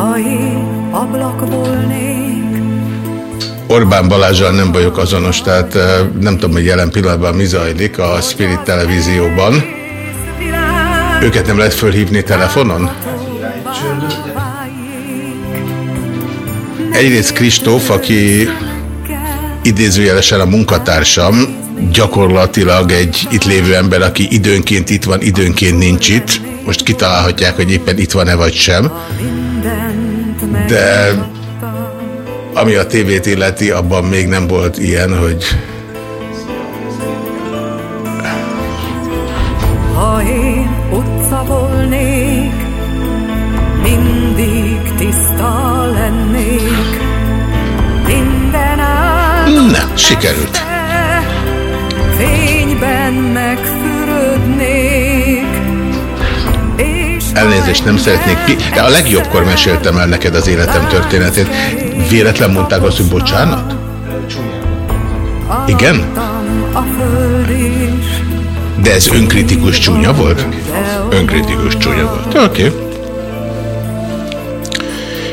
ha én ablak volnék, Orbán Balázsral nem vagyok azonos, tehát eh, nem tudom, hogy jelen pillanatban mi zajlik a Spirit televízióban. Őket nem lehet fölhívni telefonon? Egyrészt Kristóf, aki idézőjelesen a munkatársam, gyakorlatilag egy itt lévő ember, aki időnként itt van, időnként nincs itt. Most kitalálhatják, hogy éppen itt van-e vagy sem. De ami a tévét illeti, abban még nem volt ilyen, hogy ha én utca volnék, mindig tiszta lennék, minden Na, sikerült. fényben megfürödnék, Elnézést nem szeretnék ki, de a legjobbkor meséltem el neked az életem történetét. Véletlen mondták azt, hogy bocsánat? Igen? De ez önkritikus csúnya volt? Önkritikus csúnya volt. Oké. Okay.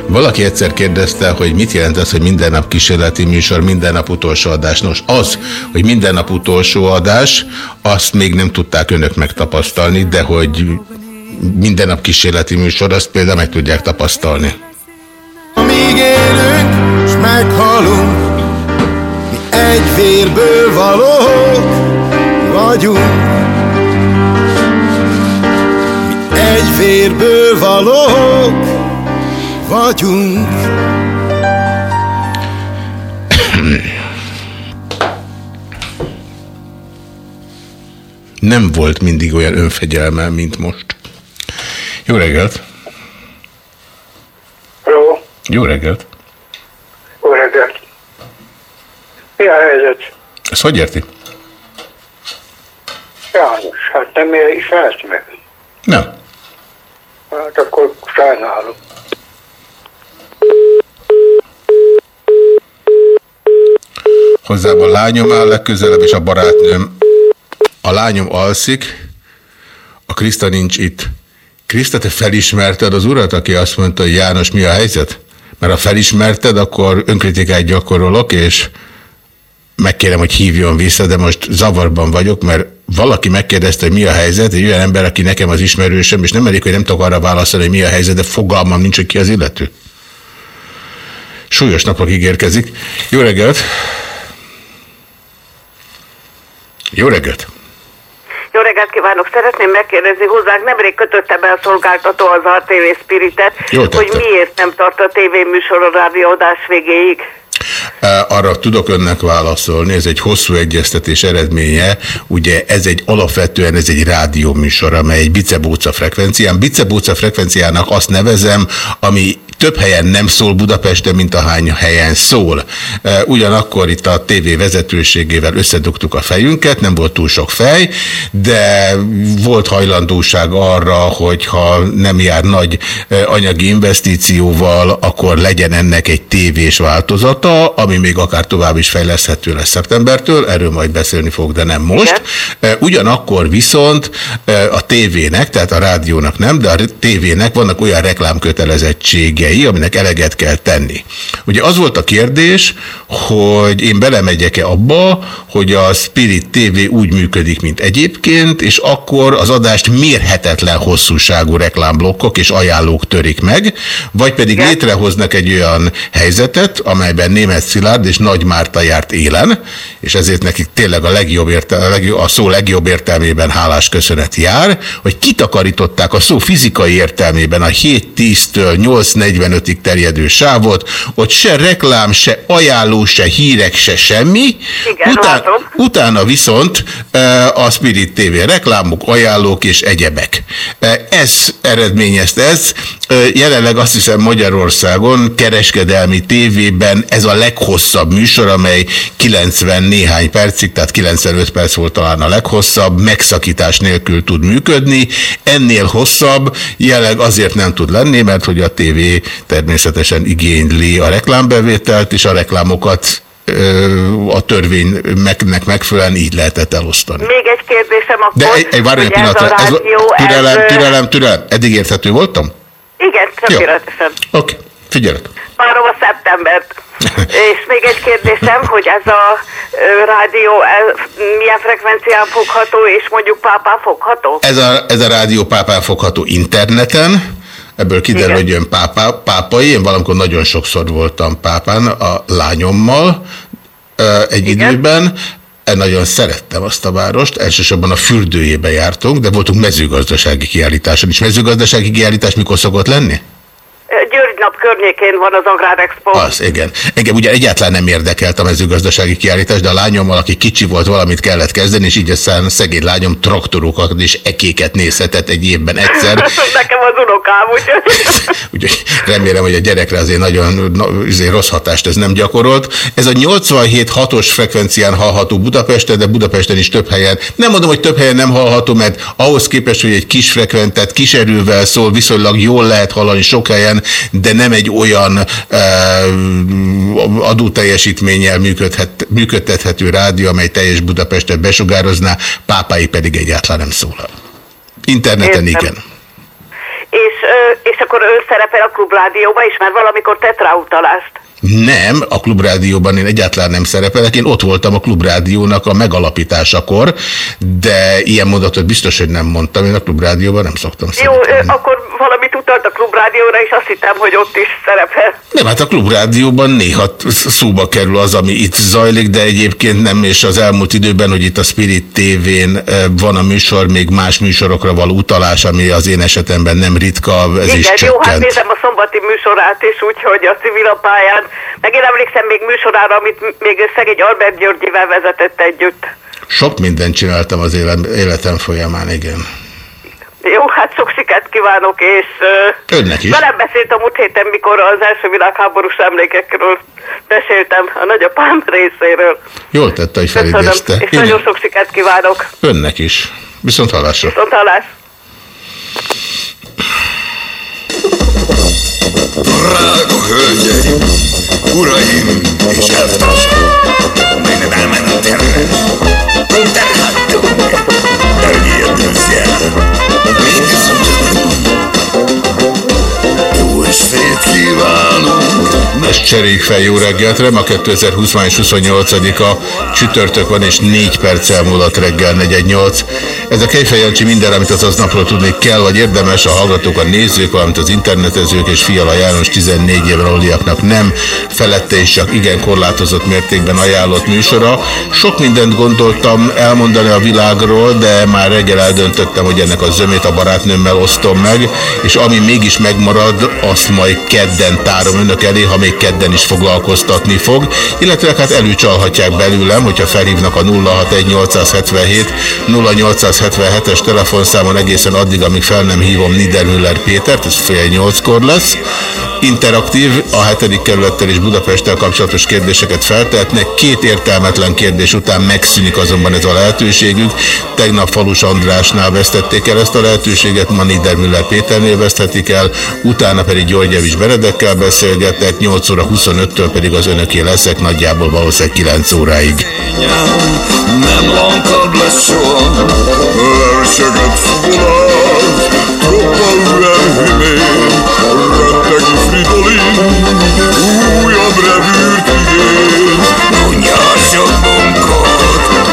Valaki egyszer kérdezte, hogy mit jelent az, hogy minden nap kísérleti műsor, minden nap utolsó adás. Nos, az, hogy minden nap utolsó adás, azt még nem tudták önök megtapasztalni, de hogy minden nap kísérleti műsor, azt például meg tudják tapasztalni. Amíg élünk, s meghalunk, mi egy vérből valók vagyunk. Mi egy vérből valók vagyunk. Nem volt mindig olyan önfegyelme, mint most. Jó reggelt! Jó, Jó reggelt! jó reggelt. Mi a helyzet? Ezt hogy érti? János, hát nem ismersz meg. Nem. Hát akkor sajnálom. Hozzám a lányom áll legközelebb, és a barátnőm. A lányom alszik, a Kriszta nincs itt. Kriszta, te felismerted az urat, aki azt mondta, hogy János, mi a helyzet? Mert ha felismerted, akkor önkritikát gyakorolok, és megkérem, hogy hívjon vissza, de most zavarban vagyok, mert valaki megkérdezte, hogy mi a helyzet, egy olyan ember, aki nekem az ismerősöm, és nem elég, hogy nem tudok arra válaszolni, hogy mi a helyzet, de fogalmam nincs, hogy ki az illető. Súlyos napok ígérkezik. Jó reggelt! Jó reggelt! Jó reggelt kívánok! Szeretném megkérdezni hozzánk, nemrég kötötte be a szolgáltató az RTV Spiritet, hogy miért nem tart a tévéműsor a rádióadás végéig. Arra tudok önnek válaszolni, ez egy hosszú egyeztetés eredménye, ugye ez egy alapvetően ez egy rádióműsor, amely egy bicebóca frekvencián. Bicebóca frekvenciának azt nevezem, ami több helyen nem szól Budapesten, mint ahány helyen szól. Ugyanakkor itt a TV vezetőségével összedugtuk a fejünket, nem volt túl sok fej, de volt hajlandóság arra, hogy ha nem jár nagy anyagi investícióval, akkor legyen ennek egy tévés változata, ami még akár tovább is fejleszthető lesz szeptembertől, erről majd beszélni fog, de nem most. Ugyanakkor viszont a tévének, tehát a rádiónak nem, de a tévének vannak olyan reklámkötelezettségei, kötelességei, aminek eleget kell tenni. Ugye az volt a kérdés, hogy én belemegyek-e abba, hogy a Spirit TV úgy működik, mint egyébként, és akkor az adást mérhetetlen hosszúságú reklámblokkok és ajánlók törik meg, vagy pedig létrehoznak egy olyan helyzetet, amelyben német Szilárd és Nagy Márta járt élen, és ezért nekik tényleg a, legjobb értel, a, szó legjobb értelmében hálás köszönet jár, hogy kitakarították a szó fizikai értelmében a 7-10-től 8-45-ig terjedő sávot, ott se reklám, se ajánló, se hírek, se semmi. Igen, Után, látom. utána viszont e, a Spirit TV reklámok, ajánlók és egyebek. E, Ez eredményezte ez. E, Jelenleg azt hiszem Magyarországon kereskedelmi tévében ez a leghosszabb műsor, amely 90 néhány percig, tehát 95 perc volt talán a leghosszabb, megszakítás nélkül tud működni. Ennél hosszabb jelenleg azért nem tud lenni, mert hogy a tévé természetesen igényli a reklámbevételt, és a reklámokat a törvénynek megfelelően így lehetett elosztani. Még egy kérdésem akkor, De egy, egy várj hogy ez a pillanatra, ez, rádió, türelem, ez, türelem, türelem. Eddig érthető voltam? Igen, tökéletesen. Oké, figyelek. Várom a szeptembert. És még egy kérdésem, hogy ez a rádió milyen frekvencián fogható, és mondjuk pápán fogható? Ez a, ez a rádió pápán fogható interneten, ebből kiderül, Igen. hogy jön pápá, pápai, én valamikor nagyon sokszor voltam pápán a lányommal egy Igen. időben, E, nagyon szerettem azt a várost, elsősorban a fürdőjébe jártunk, de voltunk mezőgazdasági kiállításon is. Mezőgazdasági kiállítás mikor szokott lenni? György nap környékén van az Agrárexpo. Az, igen. Engem ugye egyáltalán nem érdekelt a mezőgazdasági kiállítás, de a lányommal, aki kicsi volt, valamit kellett kezdeni, és így aztán szegény lányom traktorokat és ekéket nézhetett egy évben egyszer. Nekem az unokám, úgyhogy... Úgyhogy remélem, hogy a gyerekre azért nagyon na, azért rossz hatást ez nem gyakorolt. Ez a 87-6-os frekvencián hallható Budapesten, de Budapesten is több helyen. Nem mondom, hogy több helyen nem hallható, mert ahhoz képest, hogy egy kis frekventet kis erővel szól, viszonylag jól lehet hallani sok helyen, de nem egy olyan adóteljesítménnyel működhet, működtethető rádió, amely teljes Budapestet besugározná, pápái pedig egyáltalán nem szólal. Interneten Értem. igen. És, és akkor ő szerepel a klubrádióban is, mert valamikor tett rá utalást. Nem, a klubrádióban én egyáltalán nem szerepelek. Én ott voltam a klubrádiónak a megalapításakor, de ilyen mondatot biztos, hogy nem mondtam. Én a klubrádióban nem szoktam Jó, szerepelni. akkor valamit utalt a klubrádióra, és azt hittem, hogy ott is szerepel. Nem, hát a klubrádióban néha szóba kerül az, ami itt zajlik, de egyébként nem, és az elmúlt időben, hogy itt a Spirit TV-n eh, van a műsor, még más műsorokra való utalás, ami az én esetemben nem ritka, ez is Igen, jó, hát csökkent. nézem a szombati műsorát is, úgyhogy a civil a pályán. Meg én emlékszem még műsorára, amit még szegény Albert Györgyivel vezetett együtt. Sok mindent csináltam az éle- életem folyamán, igen. Jó, hát sok sikert kívánok, és Önnek is. velem beszéltem múlt héten, mikor az első világháborús emlékekről beszéltem a nagyapám részéről. Jól tette, hogy felidézte. és Én nagyon sok sikert kívánok. Önnek is. Viszont hallásra. Viszont hallás. Drága hölgyeim, uraim és elvtársak, melynek elmen a terre, konterhattunk, elnyílt a estét kívánunk! Ezt cseréljük fel, jó reggelt, Rem a 2020. május 28-a csütörtök van, és 4 perccel múlott reggel 418. Ez a Kejfej Jancsi minden, amit az aznapról tudni kell, vagy érdemes a hallgatók, a nézők, valamint az internetezők és Fiala János 14 éven aluliaknak nem, felette és csak igen korlátozott mértékben ajánlott műsora. Sok mindent gondoltam elmondani a világról, de már reggel eldöntöttem, hogy ennek a zömét a barátnőmmel osztom meg, és ami mégis megmarad, azt majd kedden tárom önök elé, ha még kedden is foglalkoztatni fog, illetve hát előcsalhatják belőlem, hogyha felhívnak a 061877 0877-es telefonszámon egészen addig, amíg fel nem hívom Niedermüller Pétert, ez fél nyolckor lesz. Interaktív, a hetedik kerülettel és Budapesttel kapcsolatos kérdéseket feltehetnek. Két értelmetlen kérdés után megszűnik azonban ez a lehetőségük. Tegnap Falus Andrásnál vesztették el ezt a lehetőséget, ma Niedermüller Péternél veszthetik el, utána pedig Györgyevics Benedekkel beszélgetek, 8 óra 25-től pedig az önöké leszek, nagyjából valószínűleg 9 óráig. Nem lankad lesz soha, verseket fogad, troppa ürem hüvén, retteg fridolin, újabb revűrt igény. Mondja a sok bunkot,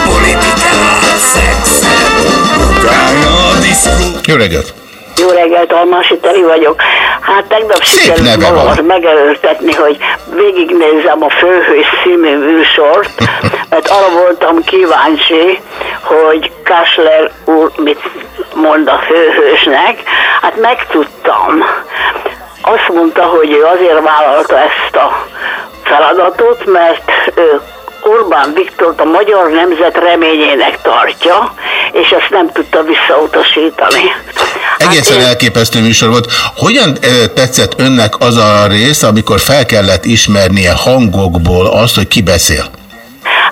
politikát, szexet, utána a diszkó. Jó reggelt! Jó reggelt, Almási Teri vagyok. Hát tegnap sikerült magamat megelőztetni, hogy végignézzem a Főhős című műsort, mert arra voltam kíváncsi, hogy Kásler úr mit mond a főhősnek. Hát megtudtam. Azt mondta, hogy ő azért vállalta ezt a feladatot, mert ő Orbán Viktort a magyar nemzet reményének tartja, és ezt nem tudta visszautasítani. Egészen én- elképesztő műsor volt. Hogyan tetszett önnek az a rész, amikor fel kellett ismernie hangokból azt, hogy ki beszél?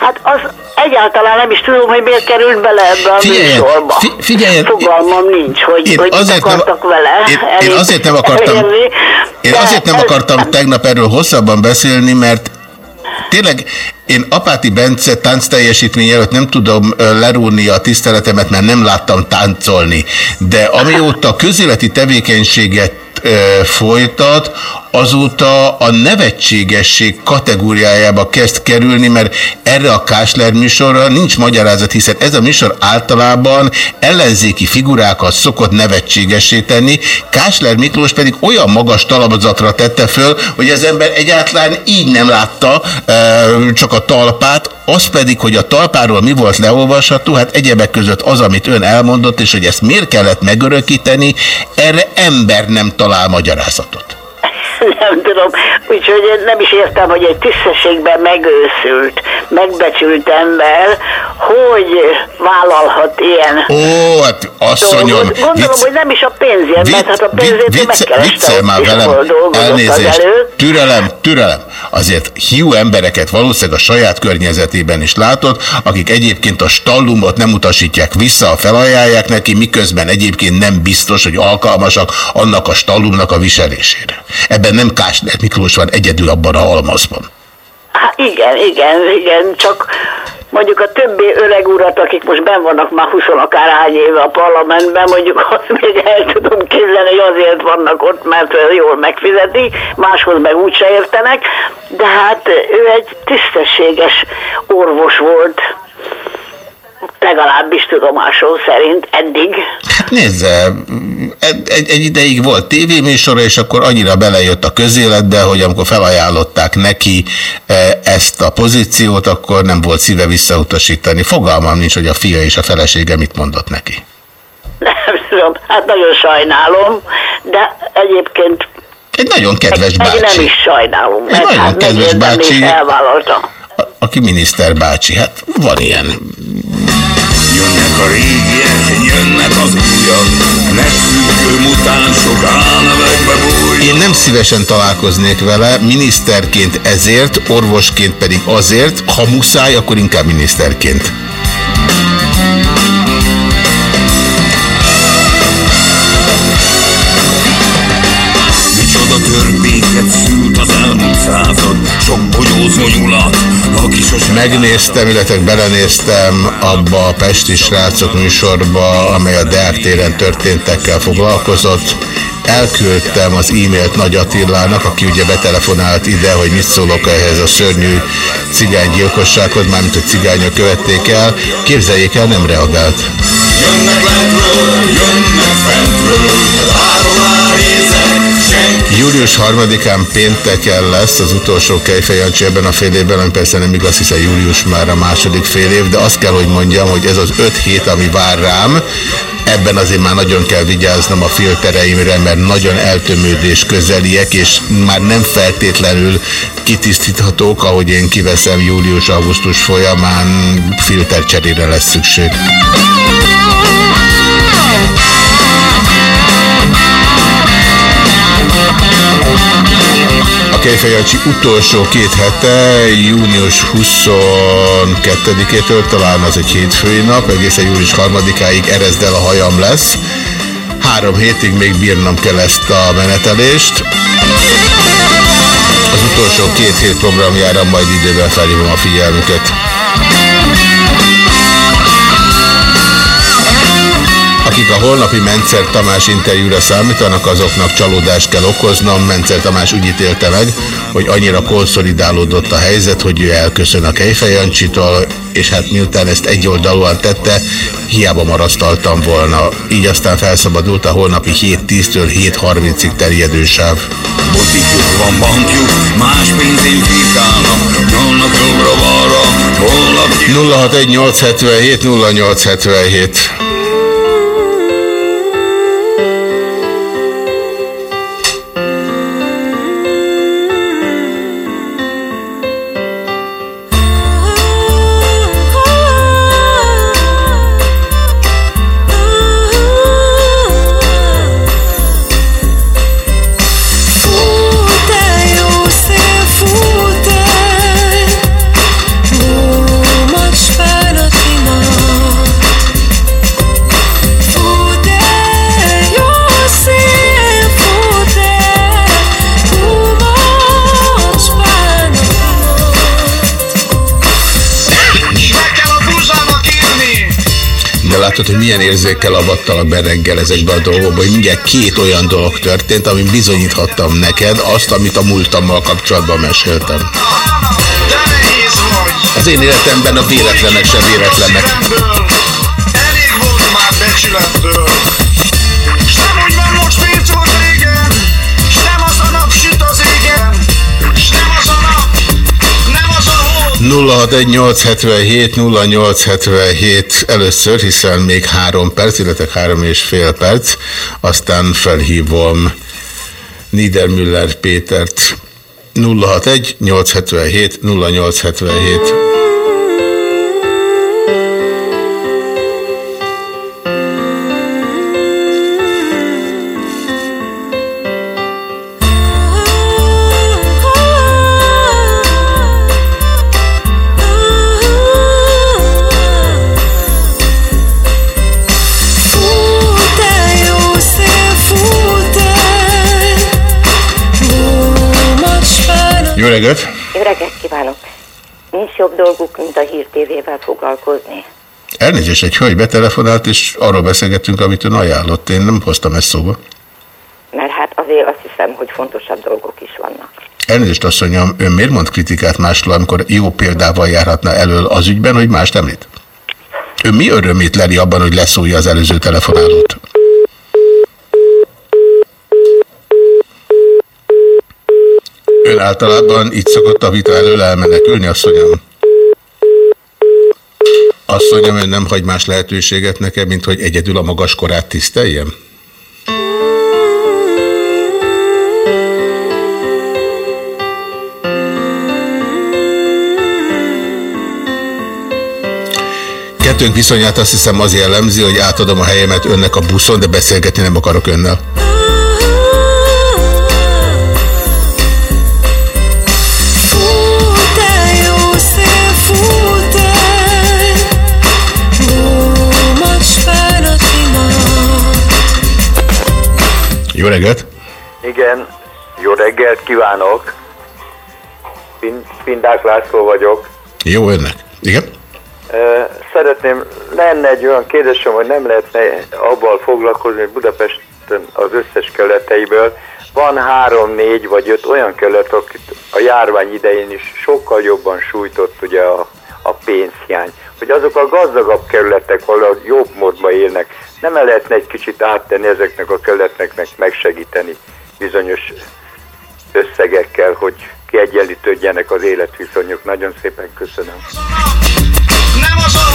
Hát az egyáltalán nem is tudom, hogy miért került bele ebbe a Figyeljen, műsorba. fi- figyeljen, Fogalmam nincs, hogy, Én hogy azért nem- vele. Én, én elé- azért nem akartam, elérni, én azért nem ez- akartam tegnap erről hosszabban beszélni, mert tényleg én Apáti Bence tánc teljesítmény előtt nem tudom lerúni a tiszteletemet, mert nem láttam táncolni. De amióta közéleti tevékenységet folytat, azóta a nevetségesség kategóriájába kezd kerülni, mert erre a Kásler műsorra nincs magyarázat, hiszen ez a műsor általában ellenzéki figurákat szokott nevetségessé tenni, Kásler Miklós pedig olyan magas talapzatra tette föl, hogy az ember egyáltalán így nem látta csak a talpát, az pedig, hogy a talpáról mi volt leolvasható, hát egyebek között az, amit ön elmondott, és hogy ezt miért kellett megörökíteni, erre ember nem talál magyarázatot. Nem tudom, úgyhogy én nem is értem, hogy egy tisztességben megőszült, megbecsült ember, hogy vállalhat ilyen Ó, hát asszonyom, dolgot. Gondolom, vicc- hogy nem is a pénzért, mert hát a pénzért ő vicce, megkereste, viccel már velem, elnézést, türelem, türelem. Azért hiú embereket valószínűleg a saját környezetében is látott, akik egyébként a stallumot nem utasítják vissza, a felajánlják neki, miközben egyébként nem biztos, hogy alkalmasak annak a stallumnak a viselésére. Ebben nem Kásner Miklós van egyedül abban a halmazban. Hát igen, igen, igen, csak mondjuk a többi öreg urat, akik most ben vannak már 20 akárhány éve a parlamentben, mondjuk azt még el tudom képzelni, hogy azért vannak ott, mert jól megfizeti, máshoz meg úgyse értenek, de hát ő egy tisztességes orvos volt, legalábbis tudomásom szerint eddig. Hát nézze, egy, egy, egy ideig volt tévéműsora, és akkor annyira belejött a közéletbe, hogy amikor felajánlották neki eh, ezt a pozíciót, akkor nem volt szíve visszautasítani. Fogalmam nincs, hogy a fia és a felesége mit mondott neki. Nem tudom, hát nagyon sajnálom, de egyébként Egy nagyon kedves meg nem bácsi, is sajnálom, mert nagyon hát kedves bácsi. elvállaltam. Aki miniszter bácsi. Hát van ilyen. Jönnek a régiek, jönnek az újak, álnevekbe bújnak. Én nem szívesen találkoznék vele, miniszterként ezért, orvosként pedig azért, ha muszáj, akkor inkább miniszterként. Század, sok bogyózó nyulat, aki sosem... Megnéztem, illetve belenéztem abba a Pesti srácok műsorba, amely a téren történtekkel foglalkozott. Elküldtem az e-mailt Nagy Attilának, aki ugye betelefonált ide, hogy mit szólok ehhez a szörnyű cigánygyilkossághoz, mármint hogy cigányok követték el. Képzeljék el, nem reagált. Jönnek lentről, jönnek fentről, Július 3-án pénteken lesz az utolsó Kejfejancsi ebben a fél évben, ami persze nem igaz, hiszen július már a második fél év, de azt kell, hogy mondjam, hogy ez az öt hét, ami vár rám, ebben azért már nagyon kell vigyáznom a filtereimre, mert nagyon eltömődés közeliek, és már nem feltétlenül kitisztíthatók, ahogy én kiveszem július-augusztus folyamán, filtercserére lesz szükség. Kejfejancsi utolsó két hete, június 22-től, talán az egy hétfői nap, egészen július 3-áig erezd a hajam lesz. Három hétig még bírnom kell ezt a menetelést. Az utolsó két hét programjára majd időben felhívom a figyelmüket. Akik a holnapi Mencer Tamás interjúra számítanak, azoknak csalódást kell okoznom. Mencer Tamás úgy ítélte meg, hogy annyira konszolidálódott a helyzet, hogy ő elköszön a Kejfejancsitól, és hát miután ezt egyoldalúan tette, hiába marasztaltam volna. Így aztán felszabadult a holnapi 7.10-től 7.30-ig terjedő sáv. Botikjuk van bankjuk, más pénzén firkálnak, nyolnak jobbra-balra, holnap 061 877 0877 Látod, hogy milyen érzékkel avattalak be reggel ezekbe a dolgokba, hogy mindjárt két olyan dolog történt, amin bizonyíthattam neked azt, amit a múltammal kapcsolatban meséltem. Az én életemben a véletlenek sem véletlenek. Elég volt már becsületből. 061 877 0877 először, hiszen még három perc, illetve három és fél perc, aztán felhívom Niedermüller Pétert. 061 877 0877 reggelt! Jó reggelt kívánok! Nincs jobb dolguk, mint a Hír TV-vel foglalkozni. Elnézést, egy hölgy betelefonált, és arról beszélgettünk, amit ön ajánlott. Én nem hoztam ezt szóba. Mert hát azért azt hiszem, hogy fontosabb dolgok is vannak. Elnézést, asszonyom, ön miért mond kritikát másról, amikor jó példával járhatna elől az ügyben, hogy mást említ? Ön mi örömét leli abban, hogy leszólja az előző telefonálót? Ön általában így szokott a vita elől elmenekülni, asszonyom? Asszonyom, ön nem hagy más lehetőséget nekem, mint hogy egyedül a magas korát tiszteljem? Kettőnk viszonyát azt hiszem az jellemzi, hogy átadom a helyemet önnek a buszon, de beszélgetni nem akarok önnel. Jó reggelt! Igen, jó reggelt kívánok. Pin- Pindák László vagyok. Jó önnek. Igen? Szeretném, lenne egy olyan kérdésem, hogy nem lehetne abban foglalkozni, hogy Budapesten az összes keleteiből van három, négy vagy öt olyan kelet, akit a járvány idején is sokkal jobban sújtott ugye a, a pénzhiány. Hogy azok a gazdagabb kerületek valahogy jobb módban élnek. Nem el lehetne egy kicsit áttenni ezeknek a kerületeknek megsegíteni bizonyos összegekkel, hogy kiegyenlítődjenek az életviszonyok. Nagyon szépen köszönöm. Nem az a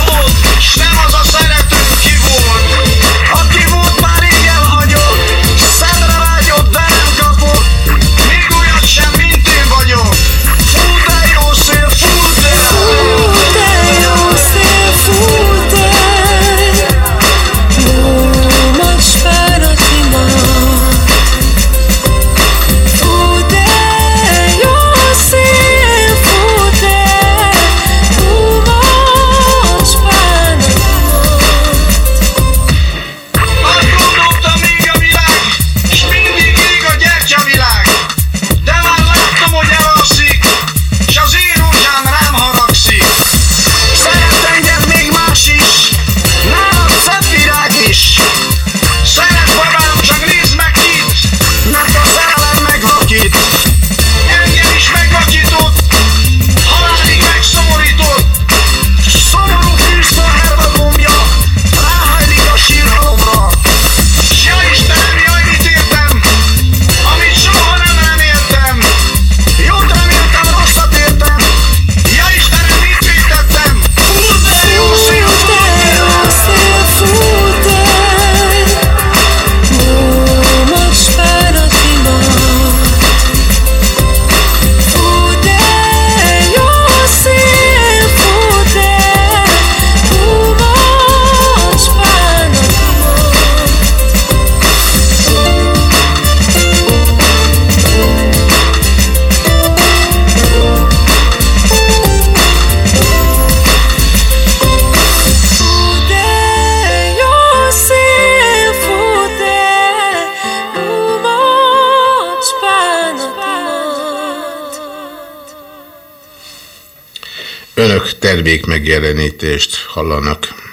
termék megjelenítést hallanak.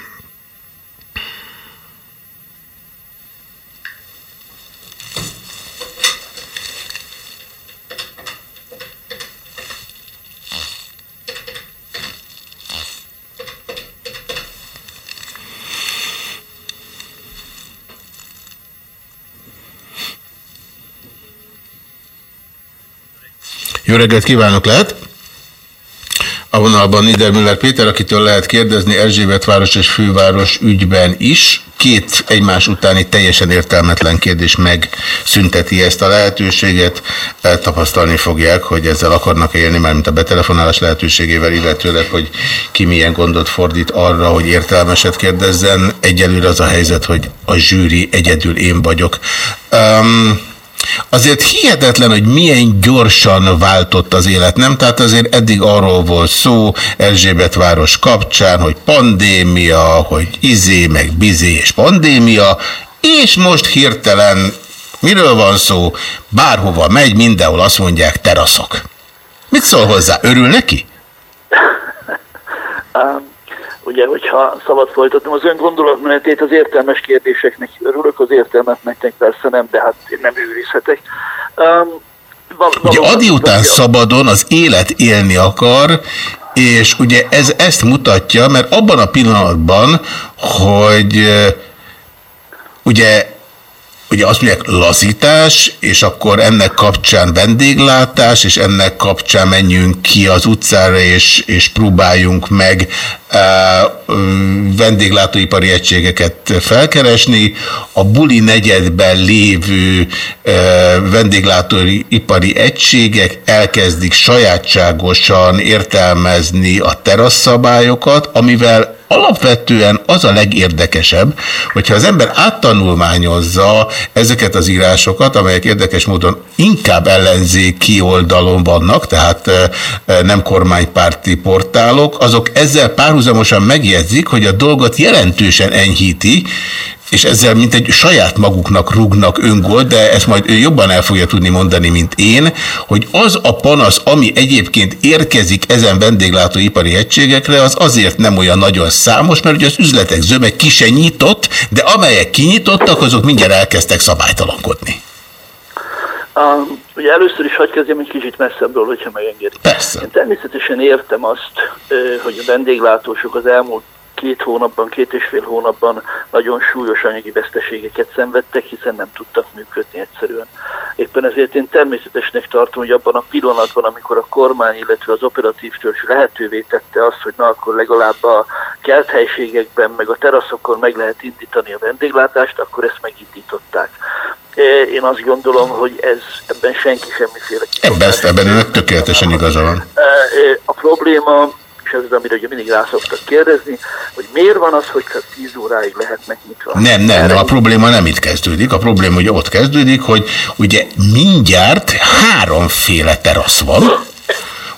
Jó reggelt kívánok, lehet? Vonalban Niedermüller Péter, akitől lehet kérdezni Erzsébet város és főváros ügyben is. Két egymás utáni teljesen értelmetlen kérdés megszünteti ezt a lehetőséget. Tapasztalni fogják, hogy ezzel akarnak élni, mármint a betelefonálás lehetőségével, illetőleg, hogy ki milyen gondot fordít arra, hogy értelmeset kérdezzen. Egyelőre az a helyzet, hogy a zsűri egyedül én vagyok. Um, Azért hihetetlen, hogy milyen gyorsan váltott az élet, nem? Tehát azért eddig arról volt szó Erzsébet város kapcsán, hogy pandémia, hogy izé, meg bizé és pandémia, és most hirtelen miről van szó? Bárhova megy, mindenhol azt mondják teraszok. Mit szól hozzá? Örül neki? Um, ugye, hogyha szabad folytatnom az ön gondolatmenetét, az értelmes kérdéseknek örülök, az értelmetnek persze nem, de hát én nem őrizhetek. Um, Ugye Adi után szabadon az élet élni akar, és ugye ez ezt mutatja, mert abban a pillanatban, hogy ugye ugye azt mondják lazítás, és akkor ennek kapcsán vendéglátás, és ennek kapcsán menjünk ki az utcára, és, és próbáljunk meg vendéglátóipari egységeket felkeresni. A buli negyedben lévő vendéglátóipari egységek elkezdik sajátságosan értelmezni a terasszabályokat, amivel alapvetően az a legérdekesebb, hogyha az ember áttanulmányozza ezeket az írásokat, amelyek érdekes módon inkább ellenzéki oldalon vannak, tehát nem kormánypárti portálok, azok ezzel párhuzamosan megjegyzik, hogy a dolgot jelentősen enyhíti, és ezzel mint egy saját maguknak rúgnak öngolt, de ezt majd ő jobban el fogja tudni mondani, mint én, hogy az a panasz, ami egyébként érkezik ezen vendéglátóipari egységekre, az azért nem olyan nagyon számos, mert ugye az üzletek zöme ki se nyitott, de amelyek kinyitottak, azok mindjárt elkezdtek szabálytalankodni. Um, ugye először is hagyd kezdjem egy kicsit messzebbről, hogyha megengedik. Persze. Én természetesen értem azt, hogy a vendéglátósok az elmúlt két hónapban, két és fél hónapban nagyon súlyos anyagi veszteségeket szenvedtek, hiszen nem tudtak működni egyszerűen. Éppen ezért én természetesnek tartom, hogy abban a pillanatban, amikor a kormány, illetve az operatív törzs lehetővé tette azt, hogy na akkor legalább a kelthelységekben, meg a teraszokon meg lehet indítani a vendéglátást, akkor ezt megindították. Én azt gondolom, hogy ez ebben senki semmiféle... Ebben, ebben önök tökéletesen igaza van. A probléma ez az, amire ugye mindig rá szoktak kérdezni, hogy miért van az, hogy csak 10 óráig lehetnek nyitva. Nem, nem, nem, a probléma nem itt kezdődik. A probléma ugye ott kezdődik, hogy ugye mindjárt háromféle terasz van,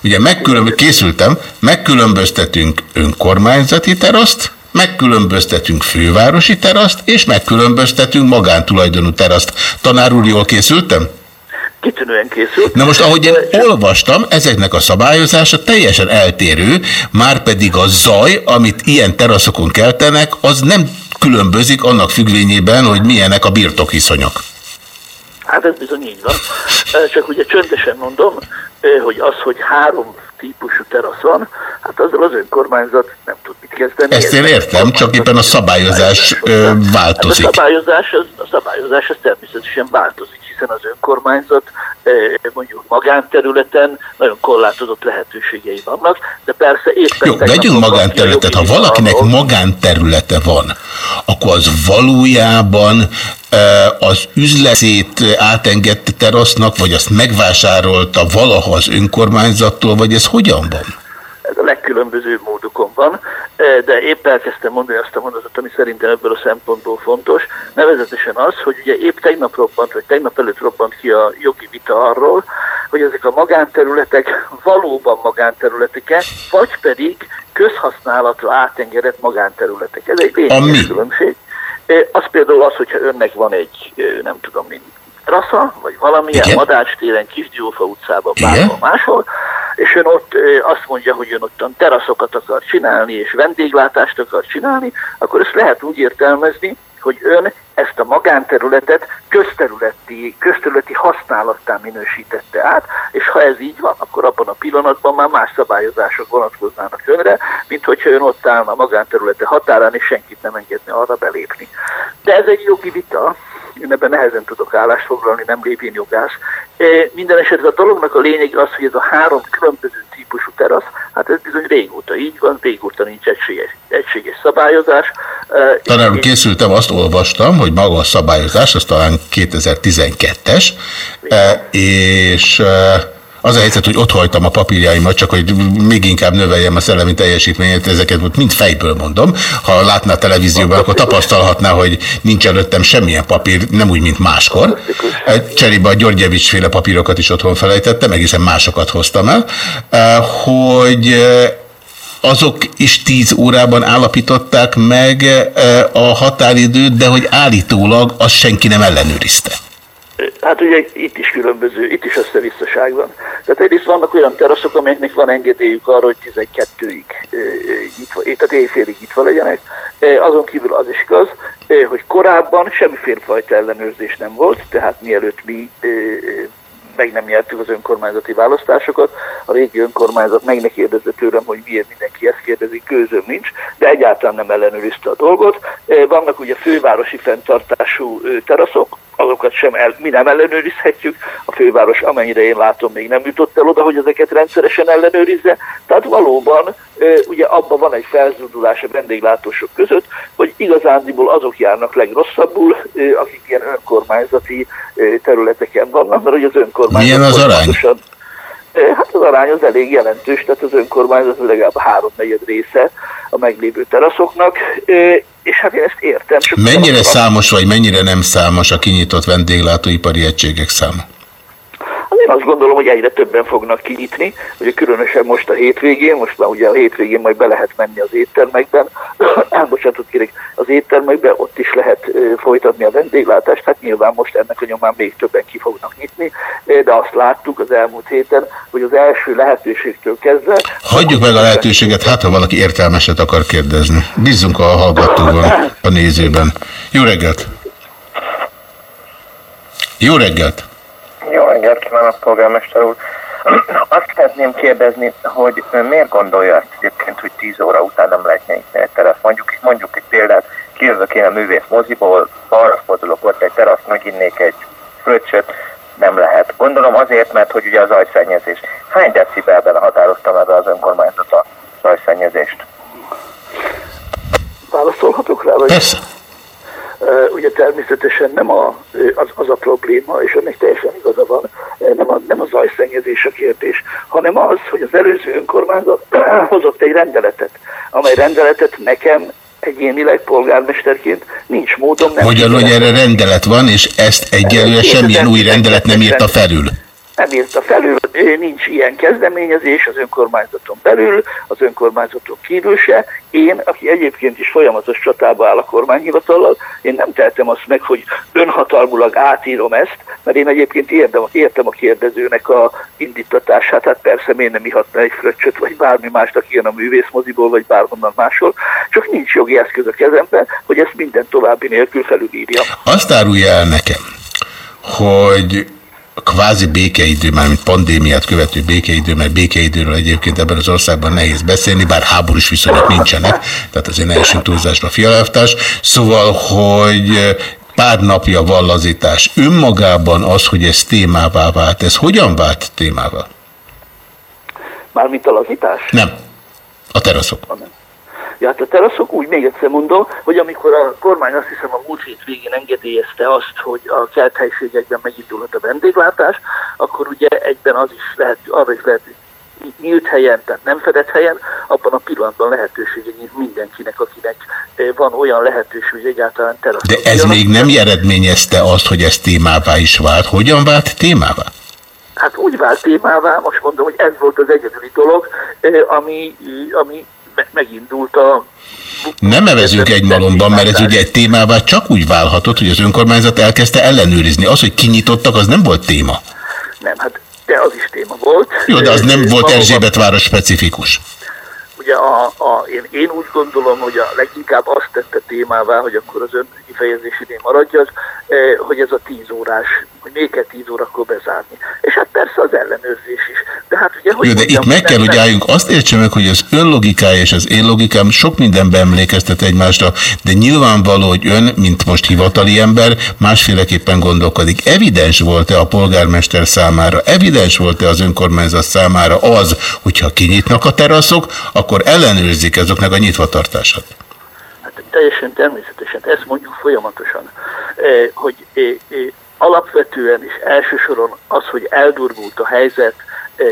Ugye megkülönb... készültem, megkülönböztetünk önkormányzati teraszt, megkülönböztetünk fővárosi teraszt, és megkülönböztetünk magántulajdonú teraszt. Tanár úr, jól készültem? kitűnően készült. Na most, ahogy én olvastam, ezeknek a szabályozása teljesen eltérő, már pedig a zaj, amit ilyen teraszokon keltenek, az nem különbözik annak függvényében, hogy milyenek a birtokviszonyok. Hát ez bizony így van. Csak ugye csöndesen mondom, hogy az, hogy három típusú terasz van, hát azzal az önkormányzat nem tud mit kezdeni. Ezt én értem, csak éppen a szabályozás változik. Hát a szabályozás, az, a szabályozás az természetesen változik hiszen az önkormányzat eh, mondjuk magánterületen nagyon korlátozott lehetőségei vannak, de persze éppen... Jó, vegyünk magánterületet. Ha valakinek arról, magánterülete van, akkor az valójában eh, az üzletét átengedte terasznak, vagy azt megvásárolta valaha az önkormányzattól, vagy ez hogyan van? Ez a legkülönbözőbb módokon van, e, de épp elkezdtem mondani azt a mondatot, ami szerintem ebből a szempontból fontos, nevezetesen az, hogy ugye épp tegnap robbant, vagy tegnap előtt robbant ki a jogi vita arról, hogy ezek a magánterületek valóban magánterületek vagy pedig közhasználatra átengedett magánterületek. Ez egy lényeges különbség. E, az például az, hogyha önnek van egy, e, nem tudom, mint trasza, vagy valamilyen Madács téren, Kisdiófa utcában, bárhol máshol, és ön ott azt mondja, hogy ön ottan teraszokat akar csinálni, és vendéglátást akar csinálni, akkor ezt lehet úgy értelmezni, hogy ön ezt a magánterületet közterületi, közterületi használattá minősítette át, és ha ez így van, akkor abban a pillanatban már más szabályozások vonatkoznának önre, mint hogyha ön ott állna a magánterülete határán, és senkit nem engedne arra belépni. De ez egy jogi vita, én ebben nehezen tudok állást foglalni, nem lévén jogász. E, Minden esetre a dolognak a lényeg az, hogy ez a három különböző típusú terasz, hát ez bizony régóta így van, régóta nincs egységes, egységes szabályozás. E, Tanár úr, készültem, azt olvastam, hogy maga a szabályozás, az talán 2012-es, eh, és az a helyzet, hogy ott hagytam a papírjaimat, csak hogy még inkább növeljem a szellemi teljesítményét, ezeket mind fejből mondom. Ha látná a televízióban, akkor tapasztalhatná, hogy nincs előttem semmilyen papír, nem úgy, mint máskor. Cserébe a Györgyevics féle papírokat is otthon felejtettem, egészen másokat hoztam el, eh, hogy eh, azok is 10 órában állapították meg eh, a határidőt, de hogy állítólag azt senki nem ellenőrizte. Hát ugye itt is különböző, itt is összevisszaság van. Tehát egyrészt vannak olyan teraszok, amelyeknek van engedélyük arra, hogy 12-ig ö, ö, nyitva, tehát éjfélig nyitva legyenek. Azon kívül az is igaz, hogy korábban semmiféle fajta ellenőrzés nem volt, tehát mielőtt mi meg nem nyertük az önkormányzati választásokat. A régi önkormányzat meg ne kérdezze tőlem, hogy miért mindenki ezt kérdezi, gőzöm nincs, de egyáltalán nem ellenőrizte a dolgot. Vannak ugye fővárosi fenntartású teraszok, azokat sem el, mi nem ellenőrizhetjük. A főváros, amennyire én látom, még nem jutott el oda, hogy ezeket rendszeresen ellenőrizze. Tehát valóban ugye abban van egy felzúdulás a vendéglátósok között, hogy igazándiból azok járnak legrosszabbul, akik ilyen önkormányzati területeken vannak, mert ugye az önkormányzat... Milyen az arány? Hát az arány az elég jelentős, tehát az önkormányzat legalább háromnegyed része a meglévő teraszoknak, és hát én ezt értem. Mennyire számos vagy mennyire nem számos a kinyitott vendéglátóipari egységek száma? Én azt gondolom, hogy egyre többen fognak kinyitni, ugye különösen most a hétvégén, most már ugye a hétvégén majd be lehet menni az éttermekben, bocsánatot kérek, az éttermekben ott is lehet folytatni a vendéglátást, hát nyilván most ennek a nyomán még többen ki fognak nyitni, de azt láttuk az elmúlt héten, hogy az első lehetőségtől kezdve Hagyjuk meg a lehetőséget, hát ha valaki értelmeset akar kérdezni. Bízzunk a hallgatóban, a nézőben. Jó reggelt! Jó reggelt! Jó reggelt kívánok, polgármester úr! Azt szeretném kérdezni, hogy miért gondolja ezt egyébként, hogy 10 óra után nem lehet nyitni egy terasz? Mondjuk, mondjuk egy példát, kijövök én a művész moziból, balra fordulok ott egy terasz, meginnék egy fröccsöt, nem lehet. Gondolom azért, mert hogy ugye a zajszennyezés. Hány decibelben határozta meg az önkormányzat a zajszennyezést? válaszolhatok rá? Vagy? Persze. Ugye természetesen nem a, az, az a probléma, és ennek teljesen igaza van, nem a, nem a zajszennyezés a kérdés, hanem az, hogy az előző önkormányzat hozott egy rendeletet, amely rendeletet nekem egyénileg polgármesterként nincs módom nem Magyarul, hogy erre rendelet van, és ezt egyelőre semmilyen új rendelet nem írta felül. Nem írta felül, nincs ilyen kezdeményezés az önkormányzaton belül, az önkormányzaton kívül se. Én, aki egyébként is folyamatos csatába áll a kormányhivatallal, én nem tehetem azt meg, hogy önhatalmulag átírom ezt, mert én egyébként értem, értem a kérdezőnek a indítatását, hát persze miért nem ihatna egy fröccsöt, vagy bármi mást, aki jön a művészmoziból, vagy bárhonnan máshol, csak nincs jogi eszköz a kezemben, hogy ezt minden további nélkül felülírjam. Azt árulja el nekem, hogy a kvázi békeidő, már mint pandémiát követő békeidő, mert békeidőről egyébként ebben az országban nehéz beszélni, bár háborús viszonyok nincsenek, tehát azért ne esünk túlzásba fialaftás. Szóval, hogy pár napja van lazítás. Önmagában az, hogy ez témává vált, ez hogyan vált témává? Mármint a lazítás? Nem. A teraszok. Ja, hát a teraszok úgy még egyszer mondom, hogy amikor a kormány azt hiszem a múlt hét végén engedélyezte azt, hogy a kerthelységekben megindulhat a vendéglátás, akkor ugye egyben az is lehet, arra is lehet, hogy nyílt helyen, tehát nem fedett helyen, abban a pillanatban lehetősége nyílt mindenkinek, akinek eh, van olyan lehetőség, hogy egyáltalán terasz. De ez még nem eredményezte azt, hogy ez témává is vált. Hogyan vált témává? Hát úgy vált témává, most mondom, hogy ez volt az egyedüli dolog, eh, ami, ami me- megindult a Nem evezünk egy malomban, mert ez ugye egy témává csak úgy válhatott, hogy az önkormányzat elkezdte ellenőrizni. Az, hogy kinyitottak, az nem volt téma. Nem, hát de az is téma volt. Jó, de az nem volt Erzsébetváros specifikus. Ugye a, a, én, én úgy gondolom, hogy a leginkább azt tette témává, hogy akkor az ön kifejezés idén maradjak, eh, hogy ez a 10 órás, hogy még kell 10 órakor bezárni. És hát persze az ellenőrzés is. De hát ugye, hogy Jó, de mondjam, itt meg kell, hogy álljunk. Azt értse meg, hogy az ön logikája és az én logikám sok mindenben emlékeztet egymásra, de nyilvánvaló, hogy ön, mint most hivatali ember, másféleképpen gondolkodik. Evidens volt-e a polgármester számára, evidens volt-e az önkormányzat számára az, hogyha kinyitnak a teraszok, akkor ellenőrzik ezoknak a nyitvatartását? Teljesen természetesen, ezt mondjuk folyamatosan, eh, hogy eh, eh, alapvetően és elsősoron az, hogy eldurvult a helyzet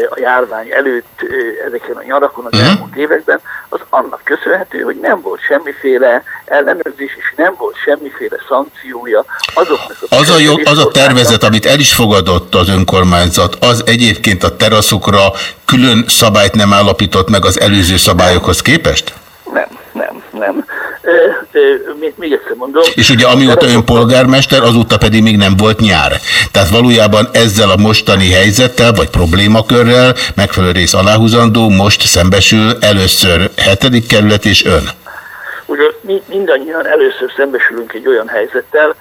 a járvány előtt ezeken a nyarakon az elmúlt években, az annak köszönhető, hogy nem volt semmiféle ellenőrzés, és nem volt semmiféle szankciója azoknak a Az a, jog, az a tervezet, amit el is fogadott az önkormányzat, az egyébként a teraszokra külön szabályt nem állapított meg az előző szabályokhoz képest? Nem, nem, nem. Még egyszer mondom. És ugye amióta ön polgármester, azóta pedig még nem volt nyár. Tehát valójában ezzel a mostani helyzettel, vagy problémakörrel megfelelő rész aláhúzandó, most szembesül először hetedik kerület és ön. Ugye mi mindannyian először szembesülünk egy olyan helyzettel,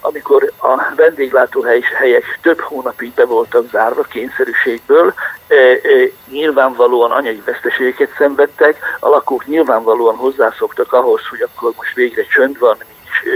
amikor a vendéglátóhely helyek több hónapig be voltak zárva kényszerűségből, e, e, nyilvánvalóan anyagi veszteségeket szenvedtek, a lakók nyilvánvalóan hozzászoktak ahhoz, hogy akkor most végre csönd van, ö,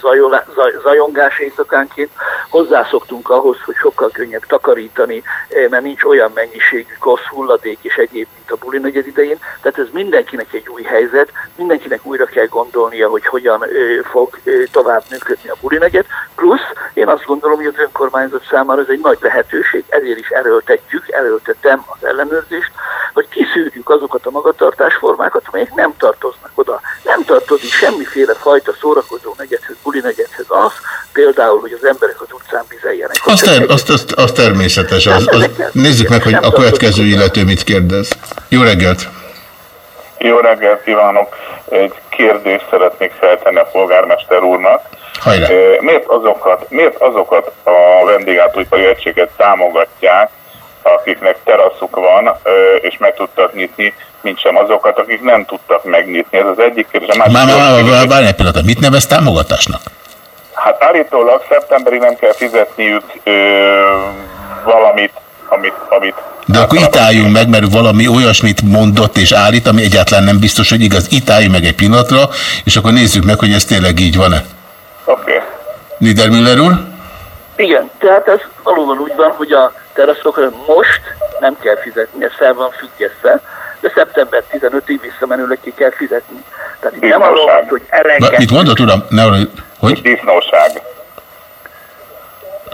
zajolá, zaj, zajongás éjszakánként, hozzászoktunk ahhoz, hogy sokkal könnyebb takarítani, mert nincs olyan mennyiségű kosz, hulladék és egyéb, mint a buli negyed idején. Tehát ez mindenkinek egy új helyzet, mindenkinek újra kell gondolnia, hogy hogyan ö, fog ö, tovább működni a buli negyed. Plusz én azt gondolom, hogy az önkormányzat számára ez egy nagy lehetőség, ezért is erőltetjük, erőltetem az ellenőrzést, hogy kiszűrjük azokat a magatartásformákat, amelyek nem tartoznak oda. Nem tartozik semmiféle fajta szórakozó negyedhez, buli negyedhez az, például, hogy az emberek az utcán bizeljenek. Azt, ter, azt, azt, azt természetes. Az, az, nézzük meg, hogy a következő illető mit kérdez. Jó reggelt! Jó reggelt kívánok! Egy kérdést szeretnék feltenni a polgármester úrnak. Hajrá. Miért azokat, miért azokat a vendéglátóipari egységet támogatják, akiknek teraszuk van, és meg tudtak nyitni, mint sem azokat, akik nem tudtak megnyitni. Ez az egyik kérdés. Már, már, már, várj egy pillanat, mit nevez támogatásnak? Hát állítólag szeptemberig nem kell fizetniük ö, valamit, amit, amit De akkor itt álljunk meg, mert valami olyasmit mondott és állít, ami egyáltalán nem biztos, hogy igaz. Itt álljunk meg egy pillanatra, és akkor nézzük meg, hogy ez tényleg így van-e. Oké. Okay. Niedermüller úr? Igen, tehát ez valóban úgy van, hogy a teraszokra most nem kell fizetni, ez fel van függesztve, de szeptember 15-ig visszamenőleg ki kell fizetni. Tehát itt nem arról hogy Na, elengedni. mit mondott, uram? Ne, arra, hogy? Disznóság.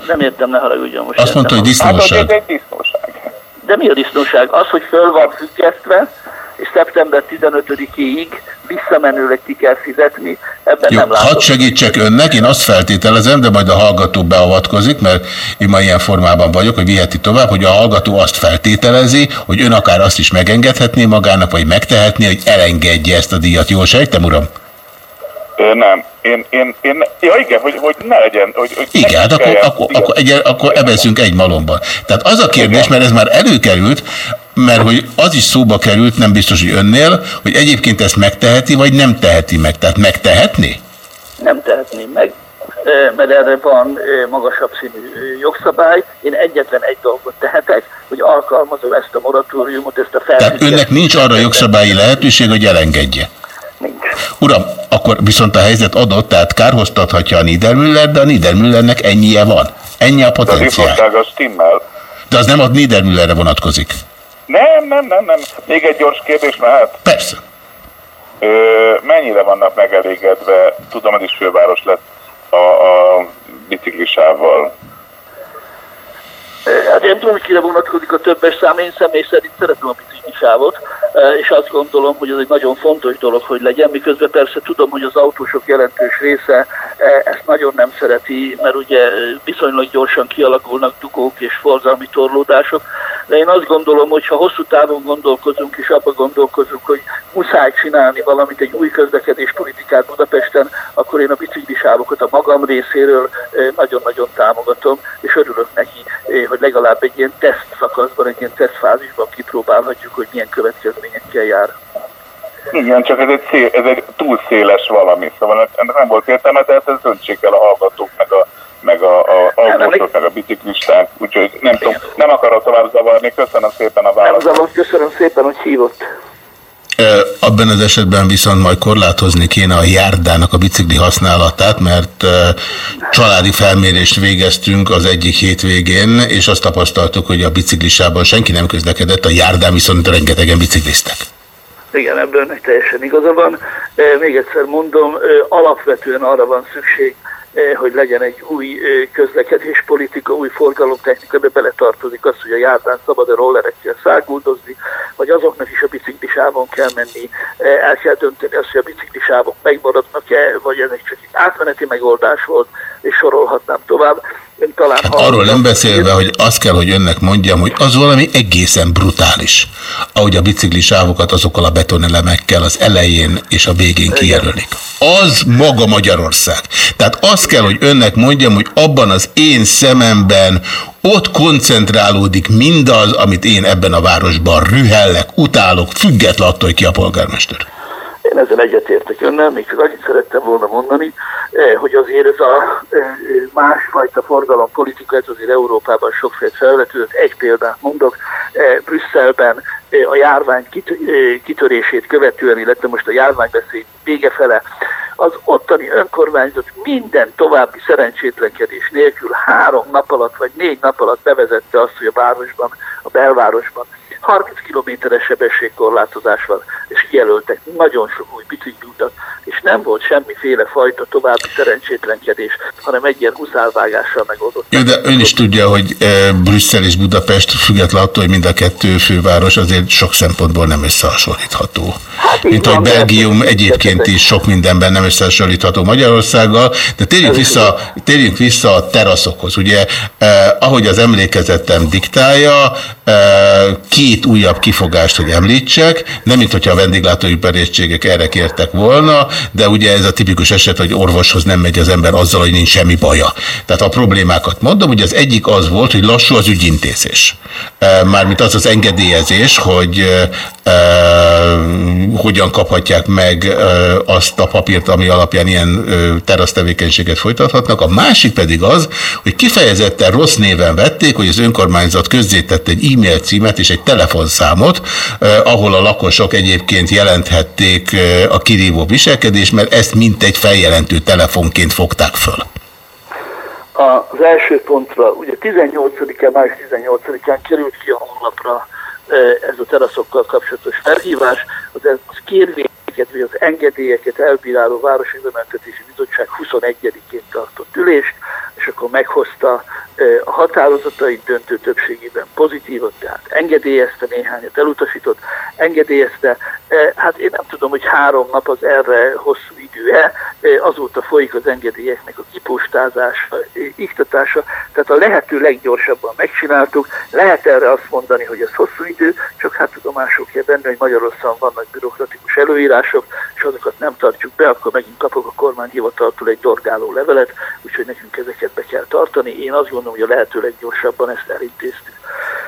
Nem értem, ne haragudjon most. Azt mondta, hogy disznóság. Hát, egy disznóság. De mi a disznóság? Az, hogy föl van függesztve, és szeptember 15-ig visszamenőleg ki kell fizetni, ebben Jó, nem látom. hadd segítsek önnek, én azt feltételezem, de majd a hallgató beavatkozik, mert én ma ilyen formában vagyok, hogy viheti tovább, hogy a hallgató azt feltételezi, hogy ön akár azt is megengedhetné magának, vagy megtehetné, hogy elengedje ezt a díjat. Jól sejtem, uram? Nem. Én, én, én, ja igen, hogy, hogy ne legyen, hogy, hogy Igen, hát akkor, akkor, akkor, egy, akkor ebezzünk egy malomban. Tehát az a kérdés, mert ez már előkerült, mert hogy az is szóba került, nem biztos, hogy önnél, hogy egyébként ezt megteheti, vagy nem teheti meg. Tehát megtehetné? Nem tehetném meg, mert erre van magasabb színű jogszabály. Én egyetlen egy dolgot tehetek, hogy alkalmazom ezt a moratóriumot, ezt a Tehát felfüggesztést. önnek nincs arra jogszabályi lehetőség, hogy elengedje. Nincs. Uram, akkor viszont a helyzet adott, tehát kárhoztathatja a Niedermüller, de a Niedermüllernek ennyie van. Ennyi a De a potenciál. disznóság az stimmel. De az nem a Niedermüllerre vonatkozik. Nem, nem, nem, nem. Még egy gyors kérdés mehet. Persze. Ö, mennyire vannak megelégedve, tudom, ez is főváros lett a, a biciklisával. Hát én tudom, hogy kire vonatkozik a többes szám, én személy szerint szeretem a biciklisávot, eh, és azt gondolom, hogy ez egy nagyon fontos dolog, hogy legyen, miközben persze tudom, hogy az autósok jelentős része eh, ezt nagyon nem szereti, mert ugye viszonylag gyorsan kialakulnak dugók és forzalmi torlódások, de én azt gondolom, hogy ha hosszú távon gondolkozunk, és abba gondolkozunk, hogy muszáj csinálni valamit, egy új közlekedés politikát Budapesten, akkor én a biciklisávokat a magam részéről eh, nagyon-nagyon támogatom, és örülök neki. Hogy legalább egy ilyen teszt szakaszban, egy ilyen tesztfázisban kipróbálhatjuk, hogy milyen következményekkel jár. Igen, csak ez egy, szél, ez egy túl széles valami, szóval ennek nem volt értelme, tehát ez döntsék el a hallgatók, meg a, meg a, a autósok, meg a biciklisták, úgyhogy nem, tudom, nem akarok tovább zavarni, köszönöm szépen a választ. Nem zavart, köszönöm szépen, hogy hívott. Abban az esetben viszont majd korlátozni kéne a járdának a bicikli használatát, mert családi felmérést végeztünk az egyik hétvégén, és azt tapasztaltuk, hogy a biciklisában senki nem közlekedett, a járdán viszont rengetegen bicikliztek. Igen, önnek teljesen igaza van. Még egyszer mondom, alapvetően arra van szükség, hogy legyen egy új e, közlekedéspolitika, új forgalomtechnika, de beletartozik az, hogy a járdán szabad-e rollerekkel száguldozni, vagy azoknak is a biciklisávon kell menni, E, el kell dönteni azt, hogy a biciklisávok megmaradnak-e, vagy ez csak egy átmeneti megoldás volt, és sorolhatnám tovább. Ön talán Arról nem beszélve, hogy azt kell, hogy önnek mondjam, hogy az valami egészen brutális, ahogy a biciklisávokat azokkal a betonelemekkel az elején és a végén kijelölik. Az maga Magyarország. Tehát azt kell, hogy önnek mondjam, hogy abban az én szememben ott koncentrálódik mindaz, amit én ebben a városban rühellek, utálok, független attól, hogy ki a polgármester. Én ezzel egyetértek önnel, még csak annyit szerettem volna mondani, eh, hogy azért ez a eh, másfajta forgalompolitika, ez azért Európában sokféle felvetődött. Egy példát mondok, eh, Brüsszelben a járvány kit- kitörését követően, illetve most a járványbeszéd vége fele, az ottani önkormányzat minden további szerencsétlenkedés nélkül három nap alatt vagy négy nap alatt bevezette azt, hogy a városban, a belvárosban 30 kilométeres sebességkorlátozás van, és kijelöltek nagyon sok új bicikliutat, és nem volt semmiféle fajta további szerencsétlenkedés, hanem egy ilyen huszárvágással megoldott. Ja, de ön is tudja, hogy e, Brüsszel és Budapest független attól, hogy mind a kettő főváros azért sok szempontból nem összehasonlítható. Mint ahogy Belgium egyébként is sok mindenben nem összehasonlítható Magyarországgal, de térjünk vissza, térjünk vissza a teraszokhoz. Ugye, eh, ahogy az emlékezetem diktálja, eh, két újabb kifogást, hogy említsek, nem mint hogyha a vendéglátóiparészségek erre kértek volna, de ugye ez a tipikus eset, hogy orvoshoz nem megy az ember azzal, hogy nincs semmi baja. Tehát a problémákat mondom, hogy az egyik az volt, hogy lassú az ügyintézés. Mármint az az engedélyezés, hogy hogyan kaphatják meg azt a papírt, ami alapján ilyen terasztevékenységet folytathatnak. A másik pedig az, hogy kifejezetten rossz néven vették, hogy az önkormányzat közzétett egy e-mail címet és egy telefonszámot, ahol a lakosok egyébként jelenthették a kirívó viselkedést, mert ezt mint egy feljelentő telefonként fogták föl. Az első pontra, ugye 18-án, május 18-án került ki a honlapra ez a teraszokkal kapcsolatos felhívás, az, az kérvényeket, vagy az engedélyeket elbíráló Városi Üzemeltetési Bizottság 21-én tartott ülést, és akkor meghozta a határozatait döntő többségében pozitívot, tehát engedélyezte, néhányat elutasított, engedélyezte. Hát én nem tudom, hogy három nap az erre hosszú idő-e, azóta folyik az engedélyeknek a kipostázása, iktatása, tehát a lehető leggyorsabban megcsináltuk. Lehet erre azt mondani, hogy ez hosszú idő, csak hát tudomásuk kell benne, hogy Magyarországon vannak bürokratikus előírások, és azokat nem tartjuk be, akkor megint kapok a kormányhivataltól egy dorgáló levelet, úgyhogy nekünk ezeket be kell tartani. Én azt gondolom, hogy a lehető leggyorsabban ezt elintéztük.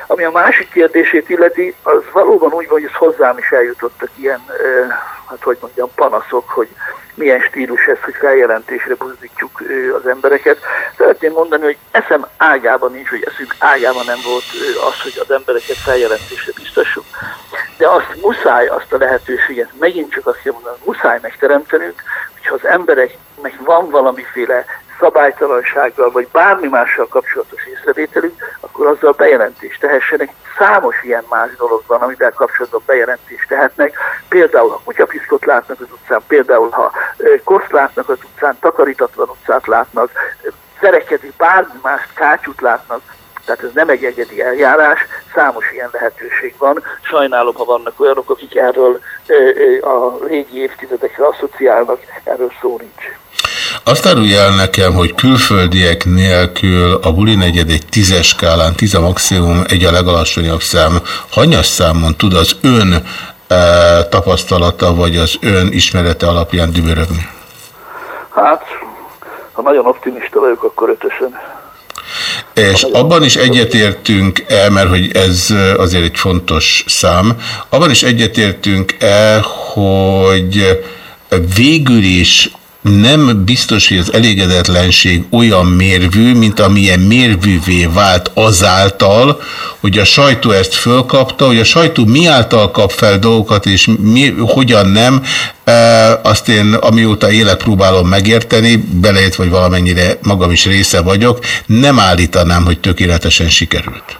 Ami a másik kérdését illeti, az valóban úgy van, hogy ez hozzám is eljutottak ilyen, hát hogy mondjam, panaszok, hogy milyen stílus ez, hogy feljelentésre buzdítjuk az embereket. Szeretném mondani, hogy eszem ágában nincs, hogy eszünk ágában nem volt az, hogy az embereket feljelentésre biztosunk, de azt muszáj, azt a lehetőséget, megint csak azt kell mondani, muszáj megteremtenünk, hogyha az embereknek van valamiféle szabálytalansággal, vagy bármi mással kapcsolatos észrevételünk, akkor azzal bejelentést tehessenek. Számos ilyen más dolog van, amivel kapcsolatban bejelentést tehetnek. Például, ha kutyapiszkot látnak az utcán, például, ha koszt látnak az utcán, takarítatlan utcát látnak, ö, verekedik, bármi más kátyút látnak, tehát ez nem egy egyedi eljárás, számos ilyen lehetőség van. Sajnálom, ha vannak olyanok, akik erről a régi évtizedekre asszociálnak, erről szó nincs. Azt árulja el nekem, hogy külföldiek nélkül a buli negyed egy tízes skálán, tíz a maximum, egy a legalacsonyabb szám. Hanyas számon tud az ön e, tapasztalata, vagy az ön ismerete alapján dübörögni? Hát, ha nagyon optimista vagyok, akkor ötösen. És abban is egyetértünk el, mert hogy ez azért egy fontos szám, abban is egyetértünk el, hogy végül is nem biztos, hogy az elégedetlenség olyan mérvű, mint amilyen mérvűvé vált azáltal, hogy a sajtó ezt fölkapta, hogy a sajtó mi által kap fel dolgokat, és mi, hogyan nem, e, azt én amióta élet próbálom megérteni, belejött vagy valamennyire magam is része vagyok, nem állítanám, hogy tökéletesen sikerült.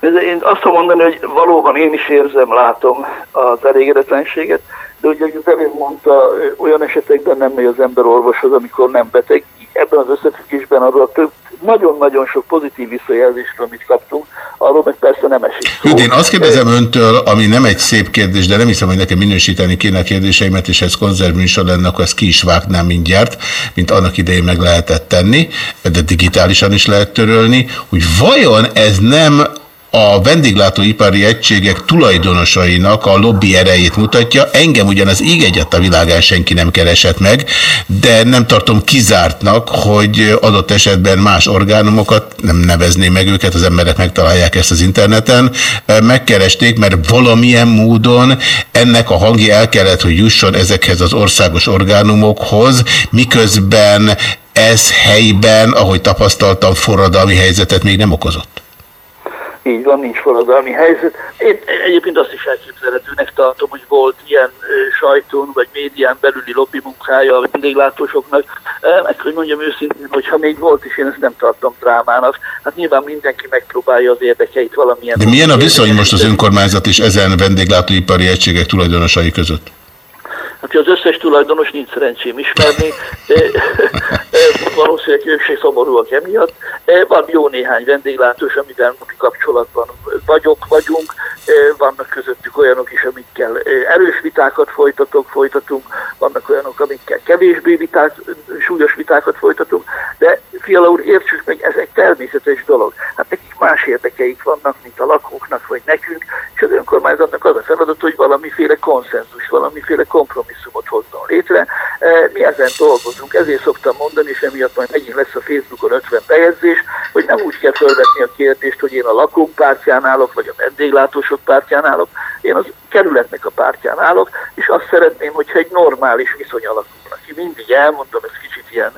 Én azt mondani, hogy valóban én is érzem, látom az elégedetlenséget, de ugye, hogy az előbb mondta, olyan esetekben nem megy az ember orvoshoz, amikor nem beteg. Ebben az összefüggésben arról több, nagyon-nagyon sok pozitív visszajelzésről, amit kaptunk, arról meg persze nem esik szó. Hűd, én azt kérdezem öntől, ami nem egy szép kérdés, de nem hiszem, hogy nekem minősíteni kéne a kérdéseimet, és ez konzervműsor lenne, akkor ezt ki is vágnám mindjárt, mint annak idején meg lehetett tenni, de digitálisan is lehet törölni, hogy vajon ez nem a vendéglátóipari egységek tulajdonosainak a lobby erejét mutatja. Engem ugyan az ég egyet a világán senki nem keresett meg, de nem tartom kizártnak, hogy adott esetben más orgánumokat, nem nevezném meg őket, az emberek megtalálják ezt az interneten, megkeresték, mert valamilyen módon ennek a hangja el kellett, hogy jusson ezekhez az országos orgánumokhoz, miközben ez helyben, ahogy tapasztaltam, forradalmi helyzetet még nem okozott. Így van, nincs forradalmi helyzet. Én egyébként azt is elképzelhetőnek tartom, hogy volt ilyen sajtón vagy médián belüli lobby munkája a vendéglátósoknak. Meg hogy mondjam őszintén, hogy ha még volt is, én ezt nem tartom drámának. Hát nyilván mindenki megpróbálja az érdekeit valamilyen... De milyen a viszony most az önkormányzat és ezen vendéglátóipari egységek tulajdonosai között? Hát az összes tulajdonos nincs szerencsém ismerni, valószínűleg ők se szomorúak emiatt. Van jó néhány vendéglátós, amivel kapcsolatban vagyok, vagyunk, vannak közöttük olyanok is, amikkel erős vitákat folytatok, folytatunk, vannak olyanok, amikkel kevésbé vitát, súlyos vitákat folytatunk, de Fiala úr, értsük meg, ez egy természetes dolog. Hát nekik más érdekeik vannak, mint a lakóknak, vagy nekünk, és az önkormányzatnak az a feladat, hogy valamiféle konszenzus, valamiféle kompromisszumot hozzon létre. Mi ezen dolgozunk, ezért szoktam mondani, és emiatt majd megint lesz a Facebookon 50 bejegyzés, hogy nem úgy kell felvetni a kérdést, hogy én a lakók pártján állok, vagy a vendéglátósok pártján állok, én az kerületnek a pártján állok, és azt szeretném, hogyha egy normális viszony alakulna ki. Mindig elmondom, ez kicsit ilyen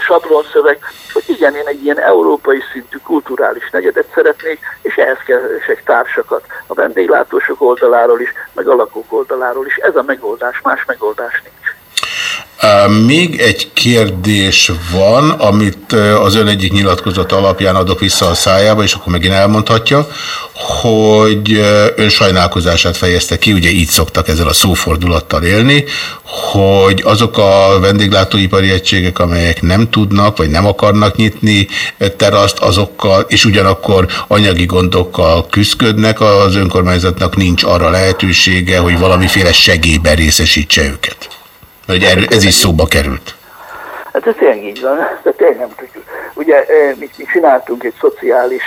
sablonszöveg, hogy igen, én egy ilyen európai szintű kulturális negyedet szeretnék, és ehhez keresek társakat a vendéglátósok oldaláról is, meg a lakók oldaláról is. Ez a megoldás, más megoldás nincs. Még egy kérdés van, amit az ön egyik nyilatkozat alapján adok vissza a szájába, és akkor megint elmondhatja, hogy ön sajnálkozását fejezte ki, ugye így szoktak ezzel a szófordulattal élni, hogy azok a vendéglátóipari egységek, amelyek nem tudnak, vagy nem akarnak nyitni teraszt, azokkal, és ugyanakkor anyagi gondokkal küzdködnek, az önkormányzatnak nincs arra lehetősége, hogy valamiféle segélyben részesítse őket. Hogy ez is szóba került. Hát ez tényleg így van, de tényleg nem tudjuk. Ugye mi, mi csináltunk egy szociális,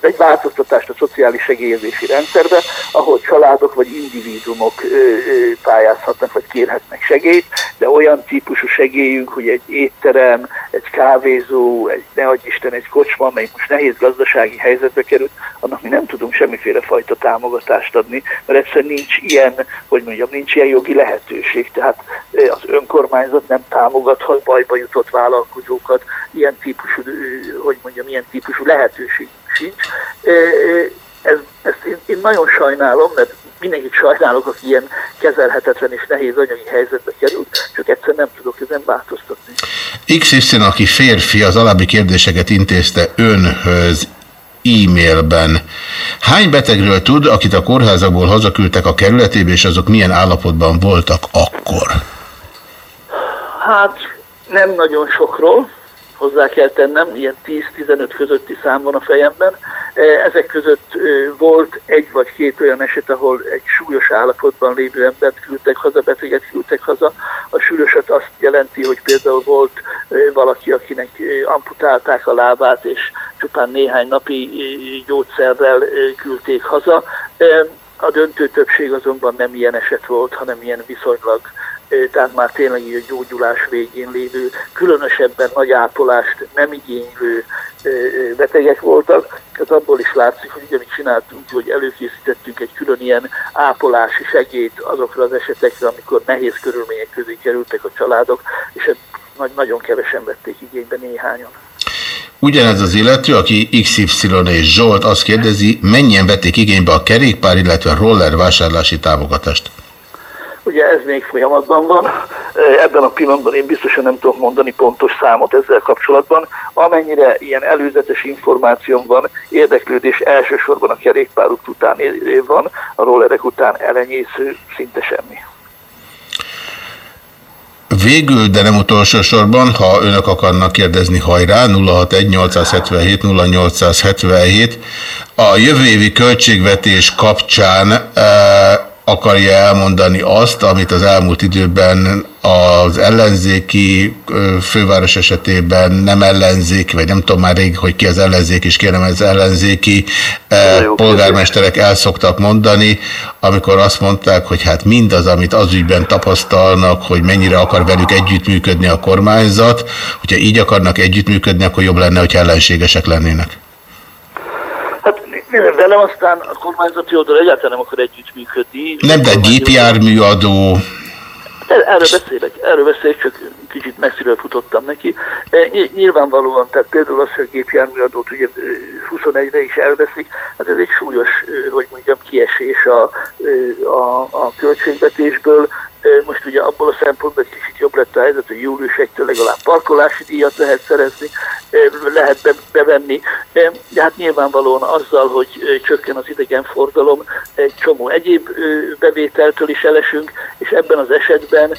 egy változtatást a szociális segélyezési rendszerbe, ahol családok vagy individuumok pályázhatnak vagy kérhetnek segélyt, de olyan típusú segélyünk, hogy egy étterem, egy kávézó, egy ne Isten, egy kocsma, amely most nehéz gazdasági helyzetbe került, annak mi nem tudunk semmiféle fajta támogatást adni, mert egyszerűen nincs ilyen, hogy mondjam, nincs ilyen jogi lehetőség. Tehát az önkormányzat nem támogathat bajba jutott vállalkozókat, ilyen típusú, hogy mondjam, ilyen típusú lehetőség sincs. Ez, ezt én, én nagyon sajnálom, mert mindenkit sajnálok, aki ilyen kezelhetetlen és nehéz anyagi helyzetbe került, csak egyszer nem tudok ezen változtatni. XY, aki férfi, az alábbi kérdéseket intézte önhöz e-mailben. Hány betegről tud, akit a kórházakból hazaküldtek a kerületébe, és azok milyen állapotban voltak akkor? Hát nem nagyon sokról, hozzá kell tennem, ilyen 10-15 közötti szám van a fejemben. E, ezek között e, volt egy vagy két olyan eset, ahol egy súlyos állapotban lévő embert küldtek haza, beteget küldtek haza. A súlyosat azt jelenti, hogy például volt e, valaki, akinek amputálták a lábát, és csupán néhány napi gyógyszerrel küldték haza. A döntő többség azonban nem ilyen eset volt, hanem ilyen viszonylag tehát már tényleg így a gyógyulás végén lévő, különösebben nagy ápolást nem igénylő betegek voltak. Tehát abból is látszik, hogy ugyanígy csináltunk, hogy előkészítettünk egy külön ilyen ápolási segélyt azokra az esetekre, amikor nehéz körülmények közé kerültek a családok, és nagy, nagyon kevesen vették igénybe néhányan. Ugyanez az illető, aki XY és Zsolt azt kérdezi, mennyien vették igénybe a kerékpár, illetve roller vásárlási támogatást? Ugye ez még folyamatban van, ebben a pillanatban én biztosan nem tudok mondani pontos számot ezzel kapcsolatban. Amennyire ilyen előzetes információm van, érdeklődés elsősorban a kerékpáruk után van, a rollerek után elenyésző szinte semmi. Végül, de nem utolsó sorban, ha önök akarnak kérdezni, hajrá, 061-877-0877. A jövő évi költségvetés kapcsán e akarja elmondani azt, amit az elmúlt időben az ellenzéki főváros esetében nem ellenzéki, vagy nem tudom már rég, hogy ki az ellenzék és kérem az ellenzéki polgármesterek el szoktak mondani, amikor azt mondták, hogy hát mindaz, amit az ügyben tapasztalnak, hogy mennyire akar velük együttműködni a kormányzat, hogyha így akarnak együttműködni, akkor jobb lenne, hogy ellenségesek lennének. Velem aztán a kormányzati oldal egyáltalán nem akar együttműködni. Nem, de gépjárműadó. Erről beszélek, erről beszélek, csak kicsit messziről futottam neki. E, nyilvánvalóan, tehát például az, hogy a gépjárműadót ugye 21-re is elveszik, hát ez egy súlyos, hogy mondjam, kiesés a, a, a költségvetésből. Most ugye abból a szempontból egy kicsit jobb lett a helyzet, hogy július 1-től legalább parkolási díjat lehet szerezni, lehet be, bevenni, de hát nyilvánvalóan azzal, hogy csökken az idegenforgalom, egy csomó egyéb bevételtől is elesünk, és ebben az esetben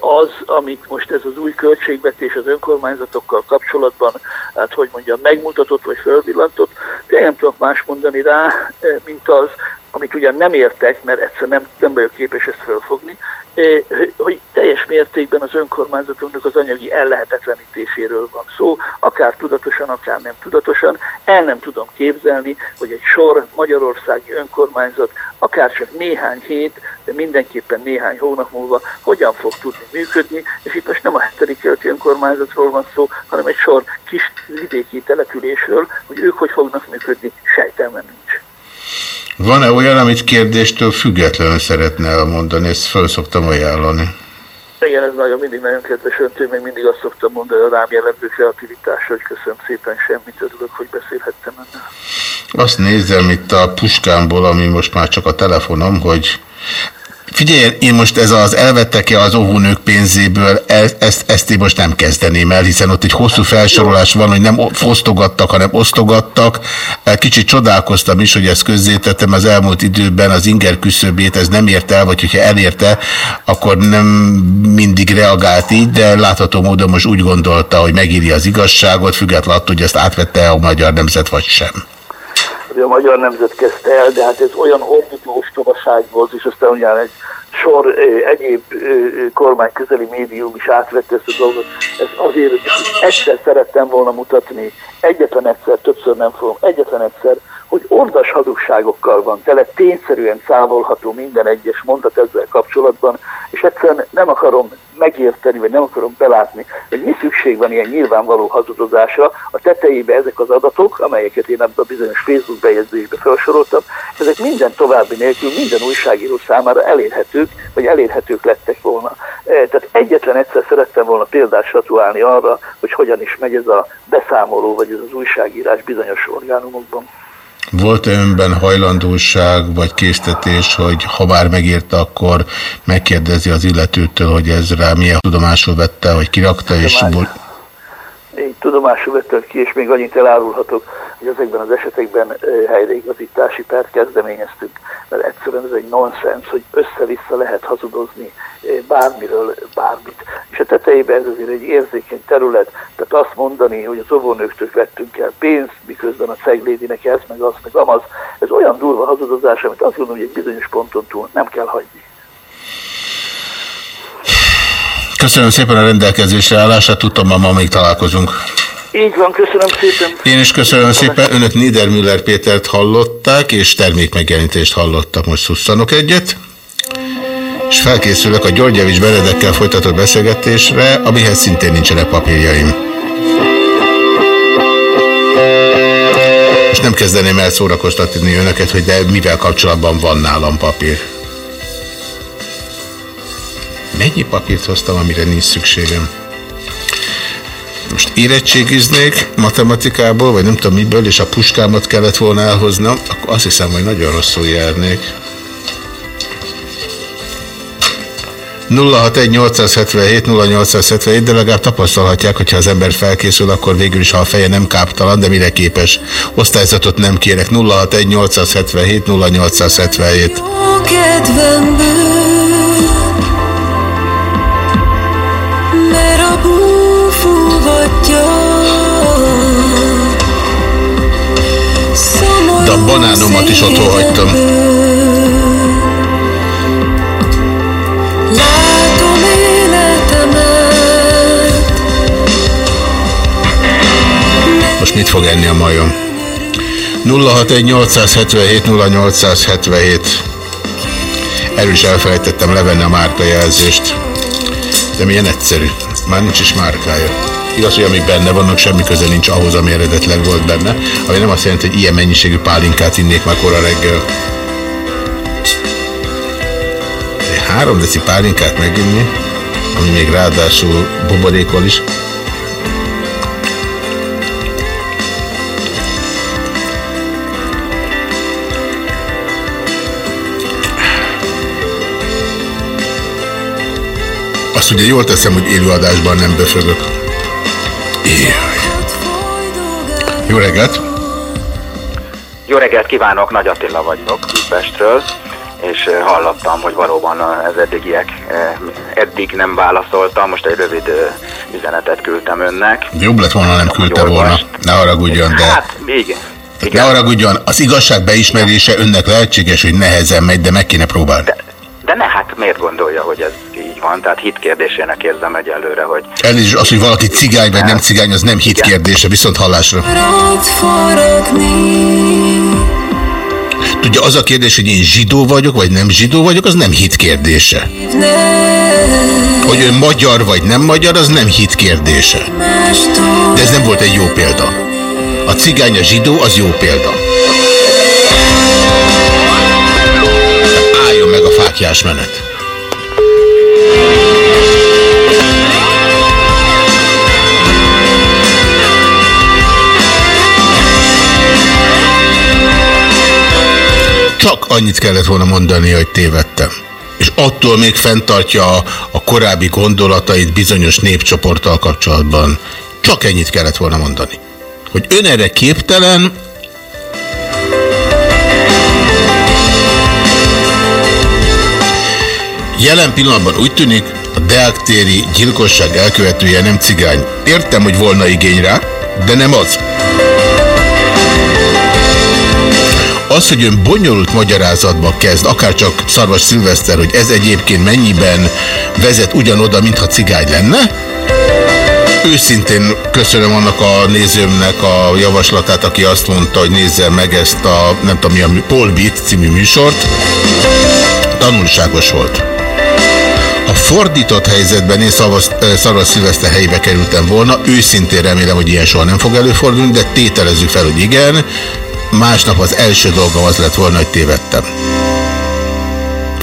az, amit most ez az új költségvetés az önkormányzatokkal kapcsolatban, hát hogy mondjam, megmutatott vagy fölvillantott, de nem tudok más mondani rá, mint az, amit ugyan nem értek, mert egyszer nem, nem vagyok képes ezt fölfogni, hogy teljes mértékben az önkormányzatunknak az anyagi ellehetetlenítéséről van szó, akár tudatosan, akár nem tudatosan. El nem tudom képzelni, hogy egy sor magyarországi önkormányzat akár csak néhány hét, de mindenképpen néhány hónap múlva hogyan fog tudni működni, és itt most nem a hetedik keleti önkormányzatról van szó, hanem egy sor kis vidéki településről, hogy ők hogy fognak működni, sejtelmem nincs. Van-e olyan, amit kérdéstől függetlenül szeretne elmondani? Ezt föl szoktam ajánlani. Igen, ez nagyon, mindig nagyon kedves öntő, még mindig azt szoktam mondani a rám jellemző kreativitás, hogy köszönöm szépen semmit, örülök, hogy beszélhettem ennél. Azt nézem itt a puskámból, ami most már csak a telefonom, hogy Figyelj, én most ez az elvettek-e az óvónők pénzéből, e, ezt, ezt én most nem kezdeném el, hiszen ott egy hosszú felsorolás van, hogy nem fosztogattak, hanem osztogattak. E, kicsit csodálkoztam is, hogy ezt közzétettem az elmúlt időben, az inger küszöbét, ez nem ért el, vagy hogyha elérte, akkor nem mindig reagált így, de látható módon most úgy gondolta, hogy megírja az igazságot, függetlenül attól, hogy ezt átvette a magyar nemzet, vagy sem hogy a magyar nemzet kezdte el, de hát ez olyan ordító ostobaság volt, és aztán ugyan egy sor egyéb kormányközeli médium is átvette ezt a dolgot. Ez azért, egyszer szerettem volna mutatni, egyetlen egyszer, többször nem fogom, egyetlen egyszer, hogy ordas hazugságokkal van tele, tényszerűen számolható minden egyes mondat ezzel kapcsolatban, és egyszerűen nem akarom megérteni, vagy nem akarom belátni, hogy mi szükség van ilyen nyilvánvaló hazudozásra. A tetejébe ezek az adatok, amelyeket én ebben a bizonyos Facebook bejegyzésbe felsoroltam, ezek minden további nélkül minden újságíró számára elérhetők, vagy elérhetők lettek volna. E, tehát egyetlen egyszer szerettem volna példát statuálni arra, hogy hogyan is megy ez a beszámoló, vagy ez az újságírás bizonyos orgánumokban. Volt-e önben hajlandóság vagy késztetés, hogy ha bár megírta, akkor megkérdezi az illetőtől, hogy ez rá milyen tudomásul vette, hogy kirakta, és... Én tudomásul vettem ki, és még annyit elárulhatok, hogy ezekben az esetekben helyreigazítási pert kezdeményeztünk, mert egyszerűen ez egy nonsens, hogy össze-vissza lehet hazudozni bármiről bármit. És a tetejében ez azért egy érzékeny terület, tehát azt mondani, hogy az óvónőktől vettünk el pénzt, miközben a ceglédinek ez, meg az, meg amaz, ez olyan durva hazudozás, amit azt gondolom, hogy egy bizonyos ponton túl nem kell hagyni. Köszönöm szépen a rendelkezésre állását, tudtam, ma még találkozunk. Így van, köszönöm szépen. Én is köszönöm szépen. Önök Niedermüller Pétert hallották, és termékmegjelenítést hallottak. Most szusszanok egyet. és felkészülök a György Javis Benedekkel folytatott beszélgetésre, amihez szintén nincsenek papírjaim. És nem kezdeném el szórakoztatni önöket, hogy de mivel kapcsolatban van nálam papír. Mennyi papírt hoztam, amire nincs szükségem? Most érettségiznék matematikából, vagy nem tudom miből, és a puskámat kellett volna elhoznom, akkor azt hiszem, hogy nagyon rosszul járnék. 061-877-0877, de legalább tapasztalhatják, hogyha az ember felkészül, akkor végül is, ha a feje nem káptalan, de mire képes. Osztályzatot nem kérek. 061-877-0877. kedvemből banánomat is otthon hagytam. Most mit fog enni a majom? 061-877-0877 Erről is elfelejtettem levenni a márkajelzést. De milyen egyszerű. Már nincs is márkája. Igaz, hogy amik benne vannak, semmi köze nincs ahhoz, ami eredetleg volt benne, ami nem azt jelenti, hogy ilyen mennyiségű pálinkát innék már kora reggel. Három deci pálinkát meginni, ami még ráadásul buborékol is, Azt ugye jól teszem, hogy élőadásban nem böfögök. Jó reggelt! Jó reggelt kívánok, Nagy Attila vagyok Pestről, és eh, hallottam, hogy valóban az eddigiek, eh, eddig nem válaszoltam, most egy rövid eh, üzenetet küldtem önnek. Jobb lett volna, nem küldte volna. Ne haragudjon, de... Hát, igen. Ne haragudjon, az igazság beismerése önnek lehetséges, hogy nehezen megy, de meg kéne próbálni. De ne, hát miért gondolja, hogy ez van? Tehát hit kérdésének érzem egyelőre, hogy Elnézést, az, hogy valaki cigány vagy nem cigány, az nem hit kérdése, viszont hallásra. Tudja, az a kérdés, hogy én zsidó vagyok, vagy nem zsidó vagyok, az nem hit kérdése. Hogy ön magyar vagy nem magyar, az nem hit kérdése. De ez nem volt egy jó példa. A cigány a zsidó, az jó példa. Álljon meg a fákjás menet. Csak annyit kellett volna mondani, hogy tévedtem. És attól még fenntartja a, a korábbi gondolatait bizonyos népcsoporttal kapcsolatban. Csak ennyit kellett volna mondani. Hogy ön erre képtelen, Jelen pillanatban úgy tűnik, a Deák téri gyilkosság elkövetője nem cigány. Értem, hogy volna igény rá, de nem az. Az, hogy ön bonyolult magyarázatba kezd, akár csak Szarvas Szilveszter, hogy ez egyébként mennyiben vezet ugyanoda, mintha cigány lenne, Őszintén köszönöm annak a nézőmnek a javaslatát, aki azt mondta, hogy nézze meg ezt a, nem tudom mi a Paul Beat című műsort. Tanulságos volt. Ha fordított helyzetben én Szarvas Szilveszter helyébe kerültem volna, őszintén remélem, hogy ilyen soha nem fog előfordulni, de tételezzük fel, hogy igen. Másnap az első dolgom az lett volna, hogy tévedtem.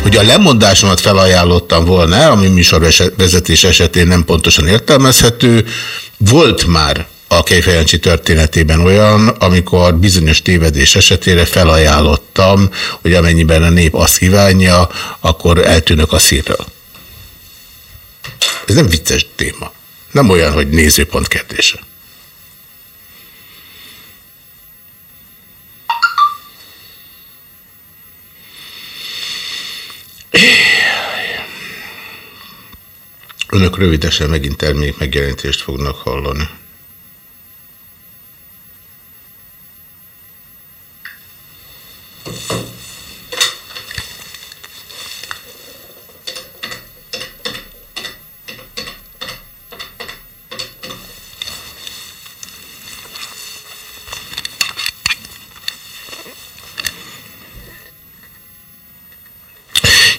Hogy a lemondásomat felajánlottam volna, ami műsorvezetés esetén nem pontosan értelmezhető, volt már a Kejfejancsi történetében olyan, amikor bizonyos tévedés esetére felajánlottam, hogy amennyiben a nép azt kívánja, akkor eltűnök a szírről. Ez nem vicces téma. Nem olyan, hogy nézőpont kérdése. Önök rövidesen megint termék megjelentést fognak hallani.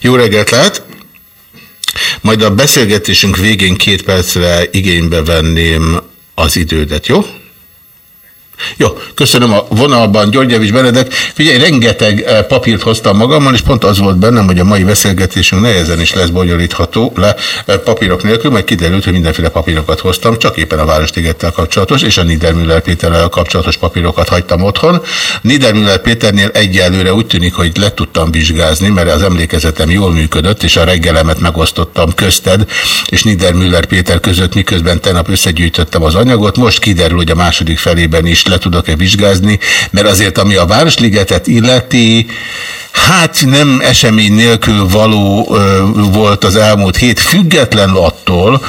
Jó reggelt lehet! Majd a beszélgetésünk végén két percre igénybe venném az idődet, jó? Jó, köszönöm a vonalban, György Javis Benedek. Figyelj, rengeteg eh, papírt hoztam magammal, és pont az volt bennem, hogy a mai beszélgetésünk nehezen is lesz bonyolítható le eh, papírok nélkül, mert kiderült, hogy mindenféle papírokat hoztam, csak éppen a Városligettel kapcsolatos és a Niedermüller Péterrel kapcsolatos papírokat hagytam otthon. Niedermüller Péternél egyelőre úgy tűnik, hogy le tudtam vizsgázni, mert az emlékezetem jól működött, és a reggelemet megosztottam közted, és Niedermüller Péter között, miközben tegnap összegyűjtöttem az anyagot. Most kiderül, hogy a második felében is le tudok-e vizsgázni, mert azért, ami a Városligetet illeti, Hát nem esemény nélkül való ö, volt az elmúlt hét, függetlenül attól,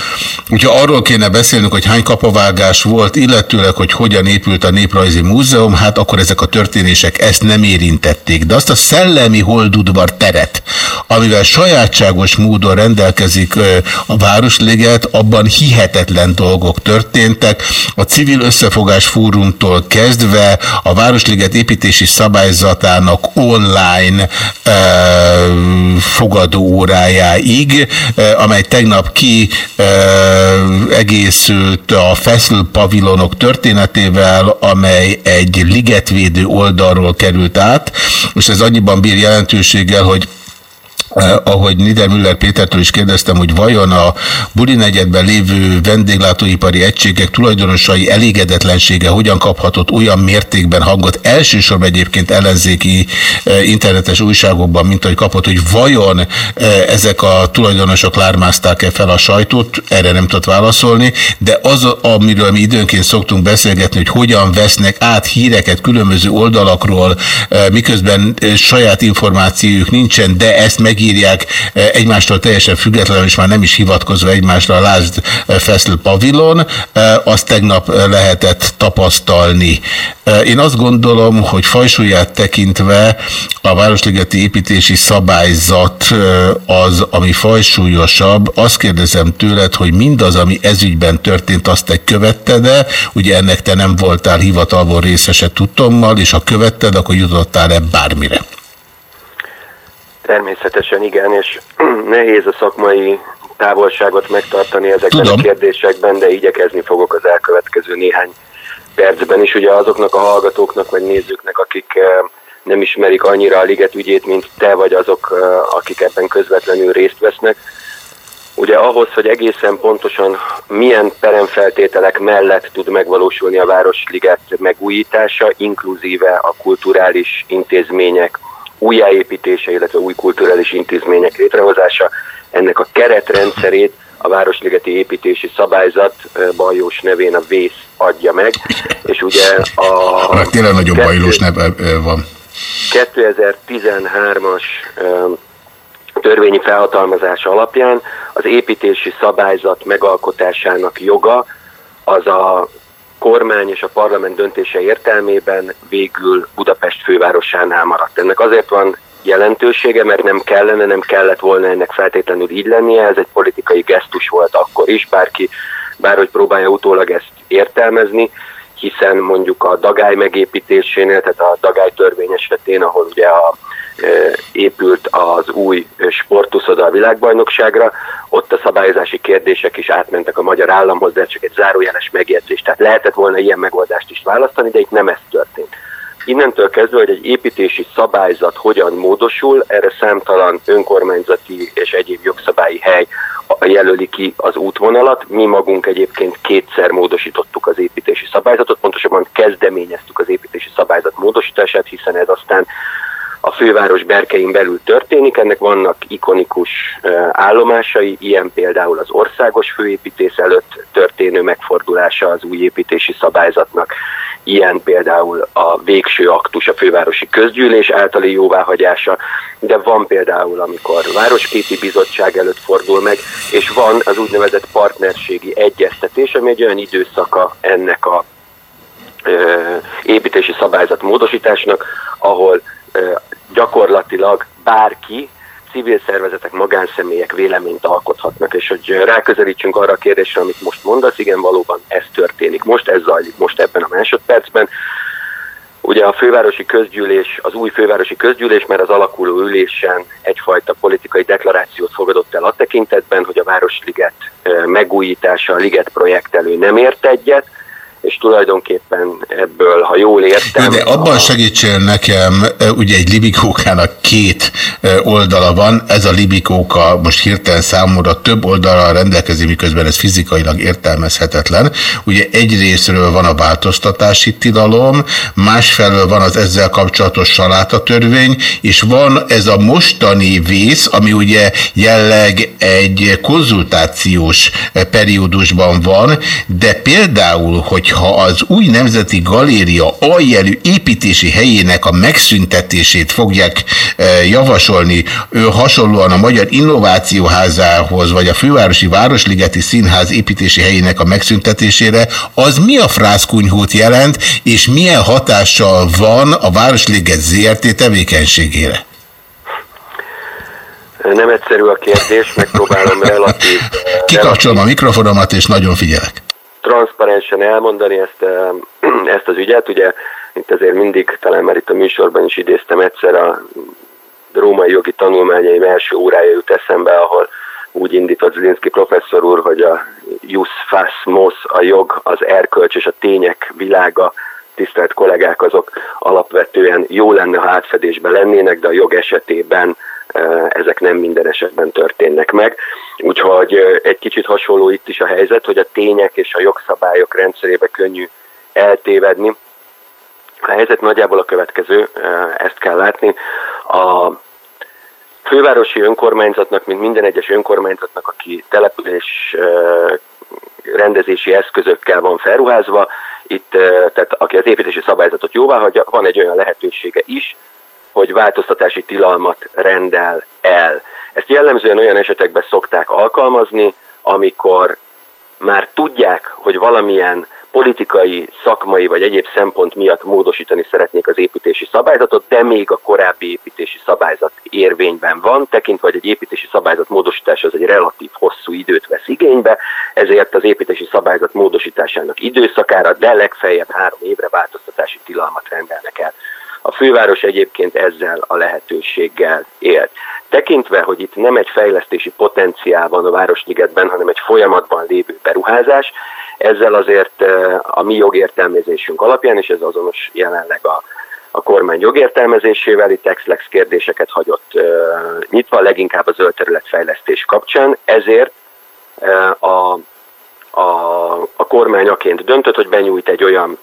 hogyha arról kéne beszélnünk, hogy hány kapavágás volt, illetőleg, hogy hogyan épült a Néprajzi Múzeum, hát akkor ezek a történések ezt nem érintették. De azt a szellemi holdudvar teret, amivel sajátságos módon rendelkezik ö, a Városliget, abban hihetetlen dolgok történtek. A civil összefogás fórumtól kezdve a Városliget építési szabályzatának online online fogadó órájáig, amely tegnap ki egészült a Feszl pavilonok történetével, amely egy ligetvédő oldalról került át, és ez annyiban bír jelentőséggel, hogy ahogy Niedermüller Pétertől is kérdeztem, hogy vajon a Buli negyedben lévő vendéglátóipari egységek tulajdonosai elégedetlensége hogyan kaphatott olyan mértékben hangot, elsősorban egyébként ellenzéki eh, internetes újságokban, mint ahogy kapott, hogy vajon eh, ezek a tulajdonosok lármázták-e fel a sajtót, erre nem tudott válaszolni, de az, amiről mi időnként szoktunk beszélgetni, hogy hogyan vesznek át híreket különböző oldalakról, eh, miközben eh, saját információjuk nincsen, de ezt meg megírják eh, egymástól teljesen függetlenül, és már nem is hivatkozva egymásra a Lázd eh, Feszl pavilon, eh, azt tegnap lehetett tapasztalni. Én azt gondolom, hogy fajsúlyát tekintve a Városligeti építési szabályzat az, ami fajsúlyosabb. Azt kérdezem tőled, hogy mindaz, ami ezügyben történt, azt te követted -e? Ugye ennek te nem voltál hivatalból részese tudtommal, és ha követted, akkor jutottál-e bármire? Természetesen igen, és nehéz a szakmai távolságot megtartani ezekben Tudom. a kérdésekben, de igyekezni fogok az elkövetkező néhány percben is. Ugye azoknak a hallgatóknak vagy nézőknek, akik eh, nem ismerik annyira a liget ügyét, mint te vagy azok, eh, akik ebben közvetlenül részt vesznek. Ugye ahhoz, hogy egészen pontosan milyen peremfeltételek mellett tud megvalósulni a Városliget megújítása, inkluzíve a kulturális intézmények, újjáépítése, illetve új kulturális intézmények létrehozása. Ennek a keretrendszerét a Városligeti Építési Szabályzat bajós nevén a VÉSZ adja meg, és ugye a... Tényleg nagyon bajós neve van. 2013-as törvényi felhatalmazása alapján az építési szabályzat megalkotásának joga az a kormány és a parlament döntése értelmében végül Budapest fővárosánál maradt. Ennek azért van jelentősége, mert nem kellene, nem kellett volna ennek feltétlenül így lennie, ez egy politikai gesztus volt akkor is, bárki, bárhogy próbálja utólag ezt értelmezni, hiszen mondjuk a dagály megépítésénél, tehát a dagály törvény esetén, ahol ugye a épült az új sportuszoda a világbajnokságra, ott a szabályozási kérdések is átmentek a magyar államhoz, de csak egy zárójeles megjegyzés. Tehát lehetett volna ilyen megoldást is választani, de itt nem ez történt. Innentől kezdve, hogy egy építési szabályzat hogyan módosul, erre számtalan önkormányzati és egyéb jogszabályi hely jelöli ki az útvonalat. Mi magunk egyébként kétszer módosítottuk az építési szabályzatot, pontosabban kezdeményeztük az építési szabályzat módosítását, hiszen ez aztán a főváros berkein belül történik. Ennek vannak ikonikus állomásai, ilyen például az országos főépítész előtt történő megfordulása az új építési szabályzatnak, ilyen például a végső aktus a fővárosi közgyűlés általi jóváhagyása, de van például, amikor városképi bizottság előtt fordul meg, és van az úgynevezett partnerségi egyeztetés, ami egy olyan időszaka ennek a építési szabályzat módosításnak, ahol gyakorlatilag bárki, civil szervezetek, magánszemélyek véleményt alkothatnak, és hogy ráközelítsünk arra a kérdésre, amit most mondasz, igen, valóban ez történik. Most ez zajlik, most ebben a másodpercben. Ugye a fővárosi közgyűlés, az új fővárosi közgyűlés már az alakuló ülésen egyfajta politikai deklarációt fogadott el a tekintetben, hogy a megújítása a Liget projektelő nem ért egyet, és tulajdonképpen ebből, ha jól értem... De abban segítsél nekem, ugye egy libikókának két oldala van, ez a libikóka most hirtelen számomra több oldalra rendelkezik, miközben ez fizikailag értelmezhetetlen. Ugye egy részről van a változtatási tilalom, másfelől van az ezzel kapcsolatos salátatörvény, és van ez a mostani vész, ami ugye jelleg egy konzultációs periódusban van, de például, hogy hogyha az új nemzeti galéria aljelű építési helyének a megszüntetését fogják e, javasolni, ő hasonlóan a Magyar Innovációházához, vagy a Fővárosi Városligeti Színház építési helyének a megszüntetésére, az mi a frászkunyhót jelent, és milyen hatással van a Városliget ZRT tevékenységére? Nem egyszerű a kérdés, megpróbálom relatív... Kikapcsolom a mikrofonomat, és nagyon figyelek transzparensen elmondani ezt, ezt az ügyet. Ugye itt azért mindig, talán már itt a műsorban is idéztem egyszer a római jogi tanulmányaim első órája jut eszembe, ahol úgy indított Zlinski professzor úr, hogy a jus fas mos, a jog, az erkölcs és a tények világa, tisztelt kollégák, azok alapvetően jó lenne, ha átfedésben lennének, de a jog esetében ezek nem minden esetben történnek meg. Úgyhogy egy kicsit hasonló itt is a helyzet, hogy a tények és a jogszabályok rendszerébe könnyű eltévedni. A helyzet nagyjából a következő, ezt kell látni. A fővárosi önkormányzatnak, mint minden egyes önkormányzatnak, aki település rendezési eszközökkel van felruházva, itt, tehát aki az építési szabályzatot jóvá hagyja, van egy olyan lehetősége is, hogy változtatási tilalmat rendel el. Ezt jellemzően olyan esetekben szokták alkalmazni, amikor már tudják, hogy valamilyen politikai, szakmai vagy egyéb szempont miatt módosítani szeretnék az építési szabályzatot, de még a korábbi építési szabályzat érvényben van, tekintve, hogy egy építési szabályzat módosítása az egy relatív hosszú időt vesz igénybe, ezért az építési szabályzat módosításának időszakára, de legfeljebb három évre változtatási tilalmat rendelnek el. A főváros egyébként ezzel a lehetőséggel élt. Tekintve, hogy itt nem egy fejlesztési potenciál van a Városligetben, hanem egy folyamatban lévő beruházás, ezzel azért eh, a mi jogértelmezésünk alapján, és ez azonos jelenleg a, a kormány jogértelmezésével, itt ex kérdéseket hagyott uh, nyitva, leginkább a zöld területfejlesztés kapcsán, ezért uh, a, a, a kormány aként döntött, hogy benyújt egy olyan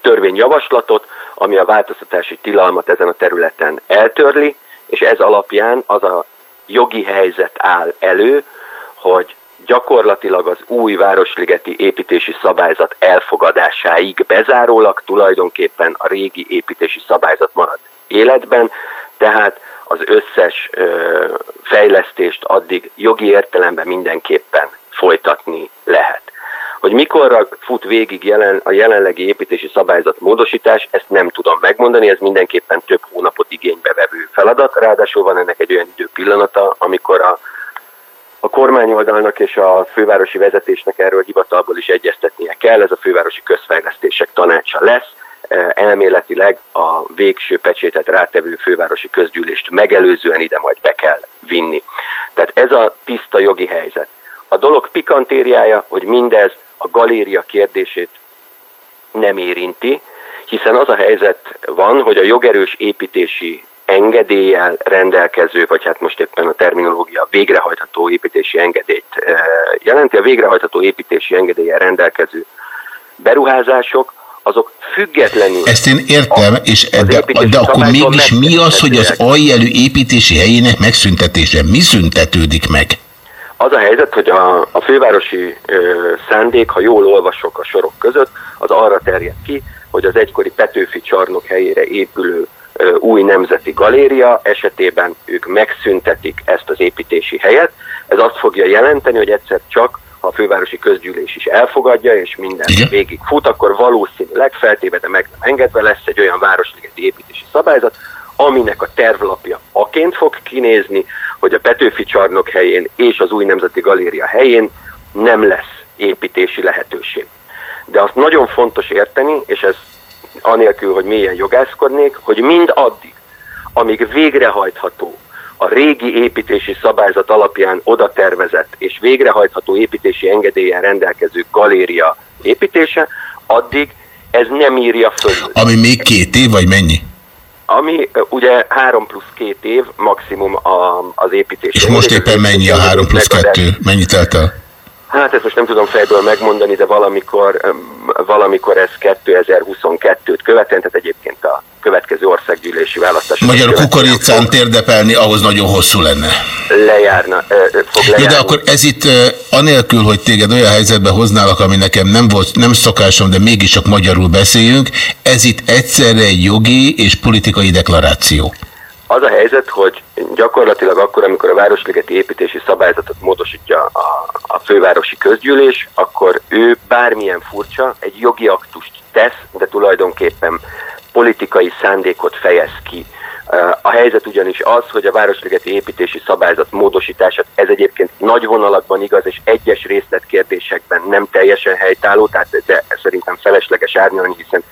törvényjavaslatot, ami a változtatási tilalmat ezen a területen eltörli, és ez alapján az a jogi helyzet áll elő, hogy gyakorlatilag az új városligeti építési szabályzat elfogadásáig bezárólag tulajdonképpen a régi építési szabályzat marad életben, tehát az összes ö, fejlesztést addig jogi értelemben mindenképpen folytatni lehet. Hogy mikorra fut végig jelen, a jelenlegi építési szabályzat módosítás, ezt nem tudom megmondani, ez mindenképpen több hónapot igénybe vevő feladat, ráadásul van ennek egy olyan idő pillanata, amikor a, a kormányoldalnak és a fővárosi vezetésnek erről hivatalból is egyeztetnie kell, ez a fővárosi közfejlesztések tanácsa lesz, e, elméletileg a végső pecsétet rátevő fővárosi közgyűlést megelőzően ide majd be kell vinni. Tehát ez a tiszta jogi helyzet. A dolog pikantériája, hogy mindez a galéria kérdését nem érinti, hiszen az a helyzet van, hogy a jogerős építési engedéllyel rendelkező, vagy hát most éppen a terminológia végrehajtható építési engedélyt eh, jelenti, a végrehajtható építési engedéllyel rendelkező beruházások, azok függetlenül... Ezt én értem, és de, de akkor mégis mi az, hogy az aljelű építési helyének megszüntetése mi szüntetődik meg? Az a helyzet, hogy a, a fővárosi ö, szándék, ha jól olvasok a sorok között, az arra terjed ki, hogy az egykori Petőfi csarnok helyére épülő ö, új nemzeti galéria esetében ők megszüntetik ezt az építési helyet. Ez azt fogja jelenteni, hogy egyszer csak ha a fővárosi közgyűlés is elfogadja, és minden Igen. végig fut, akkor valószínűleg feltéve, de meg nem engedve lesz egy olyan városligeti építési szabályzat, aminek a tervlapja aként fog kinézni, hogy a Petőfi csarnok helyén és az új nemzeti galéria helyén nem lesz építési lehetőség. De azt nagyon fontos érteni, és ez anélkül, hogy mélyen jogászkodnék, hogy mind addig, amíg végrehajtható a régi építési szabályzat alapján oda tervezett és végrehajtható építési engedélyen rendelkező galéria építése, addig ez nem írja föl. Ami még két év, vagy mennyi? Ami ugye 3 plusz 2 év maximum a, az építés. És most éppen mennyi a 3 plusz 2? Mennyi telt el? Hát ezt most nem tudom fejből megmondani, de valamikor, valamikor ez 2022-t követően, tehát egyébként a következő országgyűlési választás. Magyar kukoricán térdepelni ahhoz nagyon hosszú lenne. lejárna, fog Jó, lejárni. de akkor ez itt anélkül, hogy téged olyan helyzetbe hoználak, ami nekem nem volt, nem szokásom, de mégiscsak magyarul beszéljünk, ez itt egyszerre egy jogi és politikai deklaráció. Az a helyzet, hogy gyakorlatilag akkor, amikor a Városligeti építési szabályzatot módosítja a, a fővárosi közgyűlés, akkor ő bármilyen furcsa egy jogi aktust tesz, de tulajdonképpen politikai szándékot fejez ki. A helyzet ugyanis az, hogy a Városligeti építési szabályzat módosítását, ez egyébként nagy vonalakban igaz, és egyes részletkérdésekben nem teljesen helytálló, tehát de szerintem felesleges árnyalni, hiszen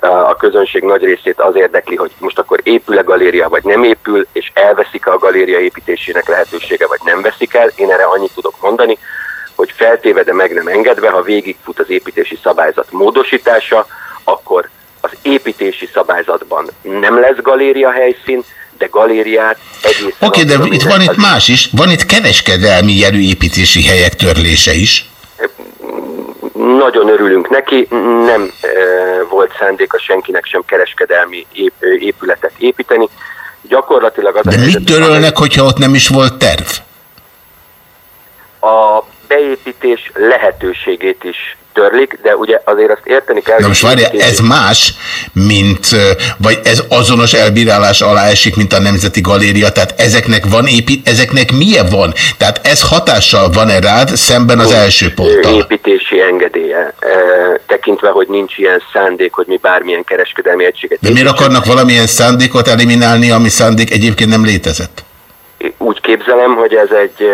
a közönség nagy részét az érdekli, hogy most akkor épül-e galéria, vagy nem épül, és elveszik-e a galéria építésének lehetősége, vagy nem veszik el. Én erre annyit tudok mondani, hogy feltéve, de meg nem engedve, ha végigfut az építési szabályzat módosítása, akkor az építési szabályzatban nem lesz galéria helyszín, de galériát egészen... Oké, de addig, itt van itt más is, van itt kereskedelmi jelű építési helyek törlése is. Nagyon örülünk neki, nem e, volt szándéka senkinek sem kereskedelmi ép, épületet építeni. Gyakorlatilag az a De helyzet, mit törölnek, hogyha ott nem is volt terv? a beépítés lehetőségét is törlik, de ugye azért azt érteni kell, Na most várja, ez más, mint, vagy ez azonos elbírálás alá esik, mint a Nemzeti Galéria, tehát ezeknek van épít, ezeknek milyen van? Tehát ez hatással van-e rád szemben az első ponttal? építési engedélye, e, tekintve, hogy nincs ilyen szándék, hogy mi bármilyen kereskedelmi egységet De miért akarnak valamilyen szándékot eliminálni, ami szándék egyébként nem létezett? Úgy képzelem, hogy ez egy,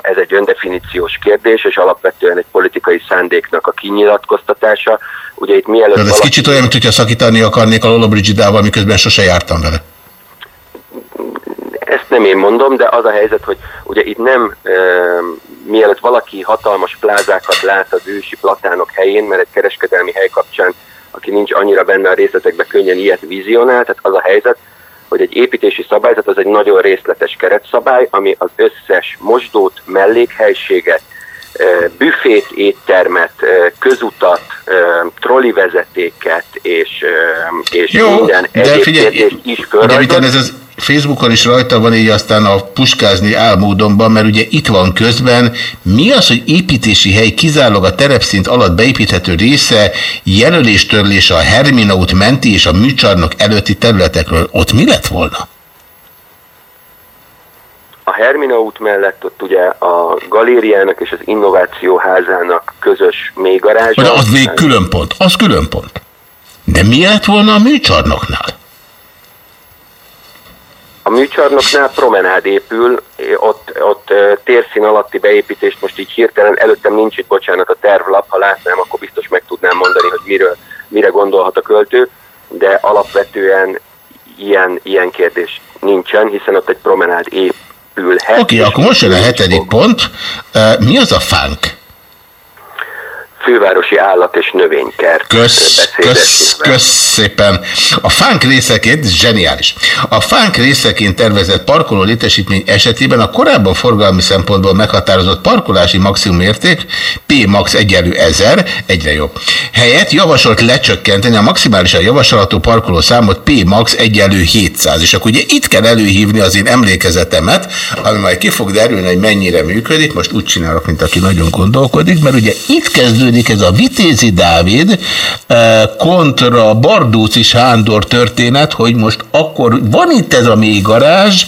ez egy öndefiníciós kérdés, és alapvetően egy politikai szándéknak a kinyilatkoztatása. Ugye itt mielőtt ez valaki- kicsit olyan, mint hogyha szakítani akarnék a Lola Brigidával, miközben sose jártam vele. ezt nem én mondom, de az a helyzet, hogy ugye itt nem e, mielőtt valaki hatalmas plázákat lát az ősi platánok helyén, mert egy kereskedelmi hely kapcsán, aki nincs annyira benne a részletekben, könnyen ilyet vizionál, tehát az a helyzet, hogy egy építési szabályzat az egy nagyon részletes keretszabály, ami az összes mosdót, mellékhelységet, büfét, éttermet, közutat, trollivezetéket és, és Jó, minden de egyéb figyelj, kérdést is miután ez az Facebookon is rajta van, így aztán a puskázni álmódomban, mert ugye itt van közben, mi az, hogy építési hely kizárólag a terepszint alatt beépíthető része, jelöléstörlés a Hermina út menti és a műcsarnok előtti területekről. Ott mi lett volna? A Hermina út mellett ott ugye a galériának és az innovációházának közös mélygarázsa. De az még külön pont, az külön pont. De mi lett volna a műcsarnoknál? A műcsarnoknál promenád épül, ott, ott térszín alatti beépítést most így hirtelen, előttem nincs itt, bocsánat, a tervlap, ha látnám, akkor biztos meg tudnám mondani, hogy miről, mire gondolhat a költő, de alapvetően ilyen, ilyen kérdés nincsen, hiszen ott egy promenád épülhet. Oké, okay, akkor most jön a hetedik pont. Mi az a fánk? Fővárosi állat és növénykert. Kösz, kösz, kösz szépen. A fánk részeként, zseniális, a fánk részeként tervezett parkoló létesítmény esetében a korábban forgalmi szempontból meghatározott parkolási maximum érték P max egyenlő 1000, egyre jobb. Helyett javasolt lecsökkenteni a maximálisan javasolható parkoló számot P max egyenlő 700. És akkor ugye itt kell előhívni az én emlékezetemet, ami majd ki fog derülni, hogy mennyire működik. Most úgy csinálok, mint aki nagyon gondolkodik, mert ugye itt kezdődik ez a Vitézi Dávid eh, kontra Bardóci Sándor történet, hogy most akkor van itt ez a mély garázs,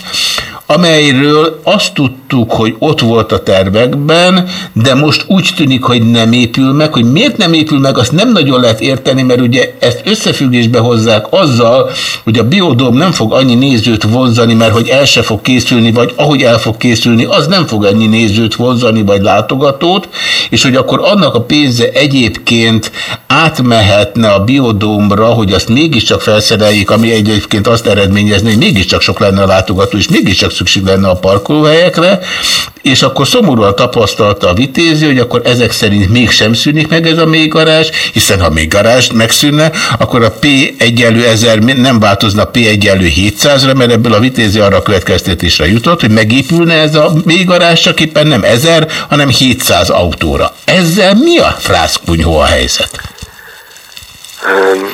amelyről azt tudtuk, hogy ott volt a tervekben, de most úgy tűnik, hogy nem épül meg, hogy miért nem épül meg, azt nem nagyon lehet érteni, mert ugye ezt összefüggésbe hozzák azzal, hogy a biodóm nem fog annyi nézőt vonzani, mert hogy el se fog készülni, vagy ahogy el fog készülni, az nem fog annyi nézőt vonzani, vagy látogatót, és hogy akkor annak a pénze egyébként átmehetne a biodómra, hogy azt mégiscsak felszereljék, ami egyébként azt eredményezni, hogy mégiscsak sok lenne a látogató, és mégiscsak szükség lenne a parkolóhelyekre, és akkor szomorúan tapasztalta a vitézi, hogy akkor ezek szerint mégsem szűnik meg ez a még garázs, hiszen ha még garázs megszűnne, akkor a P egyenlő 1000 nem változna P egyenlő 700-ra, mert ebből a vitézi arra a következtetésre jutott, hogy megépülne ez a még garázs, csak éppen nem 1000, hanem 700 autóra. Ezzel mi a frászkunyhó a helyzet? Um,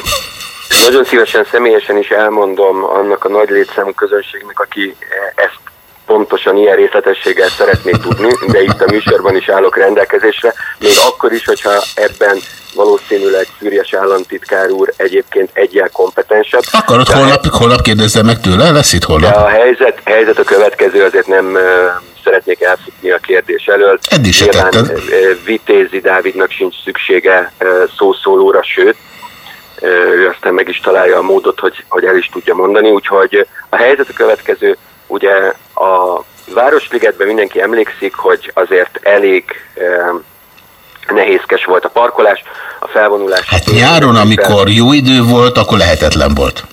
nagyon szívesen személyesen is elmondom annak a nagy létszámú közönségnek, aki ezt pontosan ilyen részletességgel szeretné tudni, de itt a műsorban is állok rendelkezésre, még akkor is, hogyha ebben valószínűleg Fűrjes államtitkár úr egyébként egyel kompetensebb. Akarod, De- holnap, holnap kérdezze meg tőle, lesz itt De holnap? a helyzet, helyzet a következő, azért nem szeretnék elfutni a kérdés elől. Eddig se Nyilván Vitézi Dávidnak sincs szüksége szószólóra, sőt, ő aztán meg is találja a módot, hogy, hogy el is tudja mondani, úgyhogy a helyzet a következő, ugye a Városligetben mindenki emlékszik, hogy azért elég nehézkes volt a parkolás, a felvonulás. Hát nyáron, amikor jó idő volt, akkor lehetetlen volt.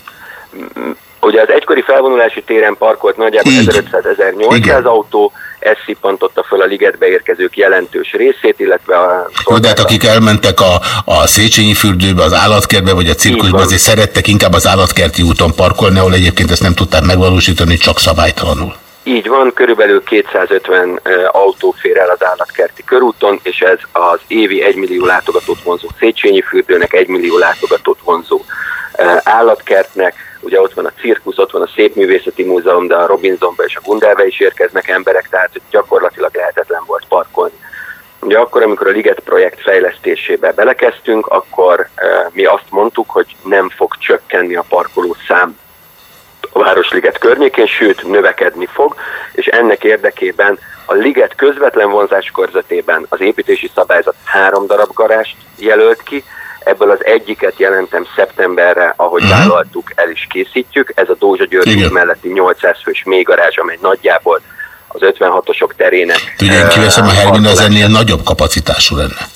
Ugye az egykori felvonulási téren parkolt nagyjából 1500-1800 autó, ez szippantotta föl a ligetbe érkezők jelentős részét, illetve a Jó, de hát akik elmentek a, a Széchenyi fürdőbe, az állatkertbe, vagy a cirkuszba, azért szerettek inkább az állatkerti úton parkolni, ahol egyébként ezt nem tudták megvalósítani, csak szabálytalanul. Így van, körülbelül 250 ö, autó fér el az állatkerti körúton, és ez az évi 1 millió látogatót vonzó Széchenyi fürdőnek, 1 millió látogatót vonzó állatkertnek, ugye ott van a cirkusz, ott van a Szépművészeti Múzeum, de a Robinsonba és a Gundelbe is érkeznek emberek, tehát gyakorlatilag lehetetlen volt parkolni. Ugye akkor, amikor a Liget projekt fejlesztésébe belekezdtünk, akkor ö, mi azt mondtuk, hogy nem fog csökkenni a parkoló szám a Városliget környékén, sőt növekedni fog, és ennek érdekében a liget közvetlen vonzás körzetében az építési szabályzat három darab garást jelölt ki, ebből az egyiket jelentem szeptemberre, ahogy Mhm. vállaltuk, el is készítjük. Ez a Dózsa György melletti 800 fős mélygarázs, amely nagyjából az 56-osok terének. Én kiveszem, a eh, Hermin az ennél nagyobb kapacitású lenne.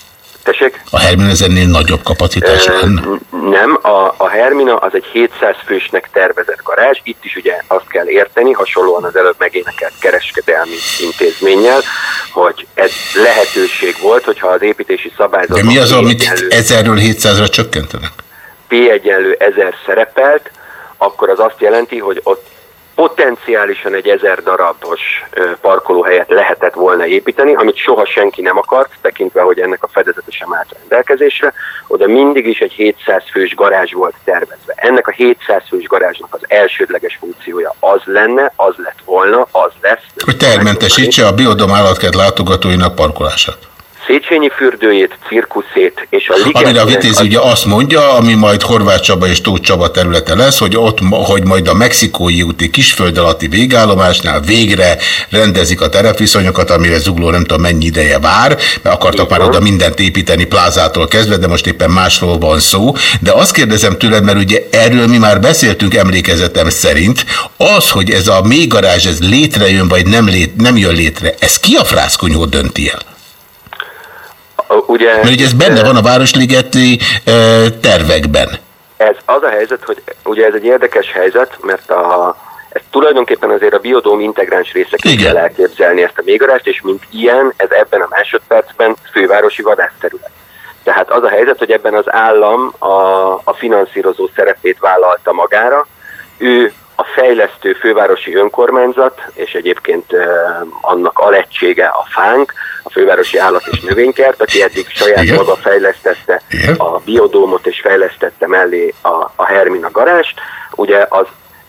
Tessék? A Hermin az ennél nagyobb kapacitású Ö, lenne. Nem, a, a Hermina az egy 700 fősnek tervezett garázs, itt is ugye azt kell érteni, hasonlóan az előbb megénekelt kereskedelmi intézménnyel, hogy ez lehetőség volt, hogyha az építési szabályzat De mi az, amit 1000-ről 700-ra csökkentenek? P egyenlő 1000 szerepelt, akkor az azt jelenti, hogy ott potenciálisan egy ezer darabos parkolóhelyet lehetett volna építeni, amit soha senki nem akart, tekintve, hogy ennek a fedezete sem állt rendelkezésre. Oda mindig is egy 700 fős garázs volt tervezve. Ennek a 700 fős garázsnak az elsődleges funkciója az lenne, az lett volna, az lesz. Hogy termentesítse a biodom állatkert látogatóinak parkolását. Széchenyi fürdőjét, cirkuszét és a ligetnek... Amire a Vitéz ugye azt mondja, ami majd Horváth Csaba és Tóth Csaba területe lesz, hogy ott, hogy majd a mexikói úti kisföld alatti végállomásnál végre rendezik a terepviszonyokat, amire Zugló nem tudom mennyi ideje vár, mert akartak már oda mindent építeni plázától kezdve, de most éppen másról van szó. De azt kérdezem tőled, mert ugye erről mi már beszéltünk emlékezetem szerint, az, hogy ez a mélygarázs ez létrejön, vagy nem, lét, nem jön létre, ez ki a frászkonyhó dönti el? Ugye, Mert ugye ez benne van a Városligeti ö, tervekben. Ez az a helyzet, hogy ugye ez egy érdekes helyzet, mert a, ez tulajdonképpen azért a biodóm integráns részeként kell elképzelni ezt a mégarást, és mint ilyen, ez ebben a másodpercben fővárosi vadászterület. Tehát az a helyzet, hogy ebben az állam a, a finanszírozó szerepét vállalta magára, ő a fejlesztő fővárosi önkormányzat, és egyébként annak alegysége a fánk, a fővárosi állat és növénykert, aki eddig saját Igen. maga fejlesztette a biodómot és fejlesztette mellé a, a Hermina garást, ugye az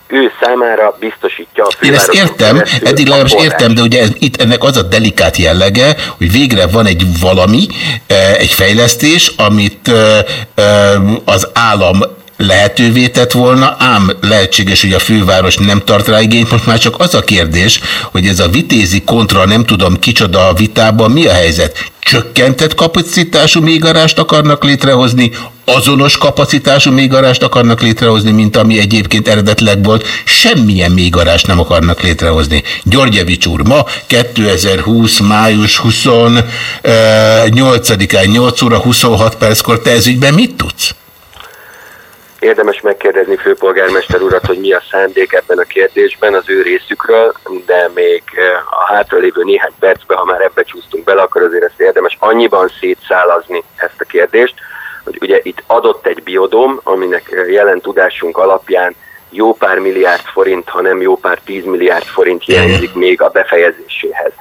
ő számára biztosítja a Én ezt értem, eddig legalábbis értem, de ugye ez, itt ennek az a delikát jellege, hogy végre van egy valami, eh, egy fejlesztés, amit eh, eh, az állam lehetővé tett volna, ám lehetséges, hogy a főváros nem tart rá igényt. Most már csak az a kérdés, hogy ez a vitézi kontra nem tudom kicsoda a vitában, mi a helyzet? Csökkentett kapacitású mélygarást akarnak létrehozni, azonos kapacitású mélygarást akarnak létrehozni, mint ami egyébként eredetleg volt, semmilyen mélygarást nem akarnak létrehozni. Györgyevics úr, ma 2020. május 28-án 8 óra 26 perckor te ez ügyben mit tudsz? Érdemes megkérdezni főpolgármester urat, hogy mi a szándék ebben a kérdésben az ő részükről, de még eh, a hátralévő néhány percben, ha már ebbe csúsztunk bele, akkor azért ezt érdemes annyiban szétszálazni ezt a kérdést, hogy ugye itt adott egy biodóm, aminek eh, jelen tudásunk alapján jó pár milliárd forint, ha nem jó pár tíz milliárd forint hiányzik még a befejezéséhez.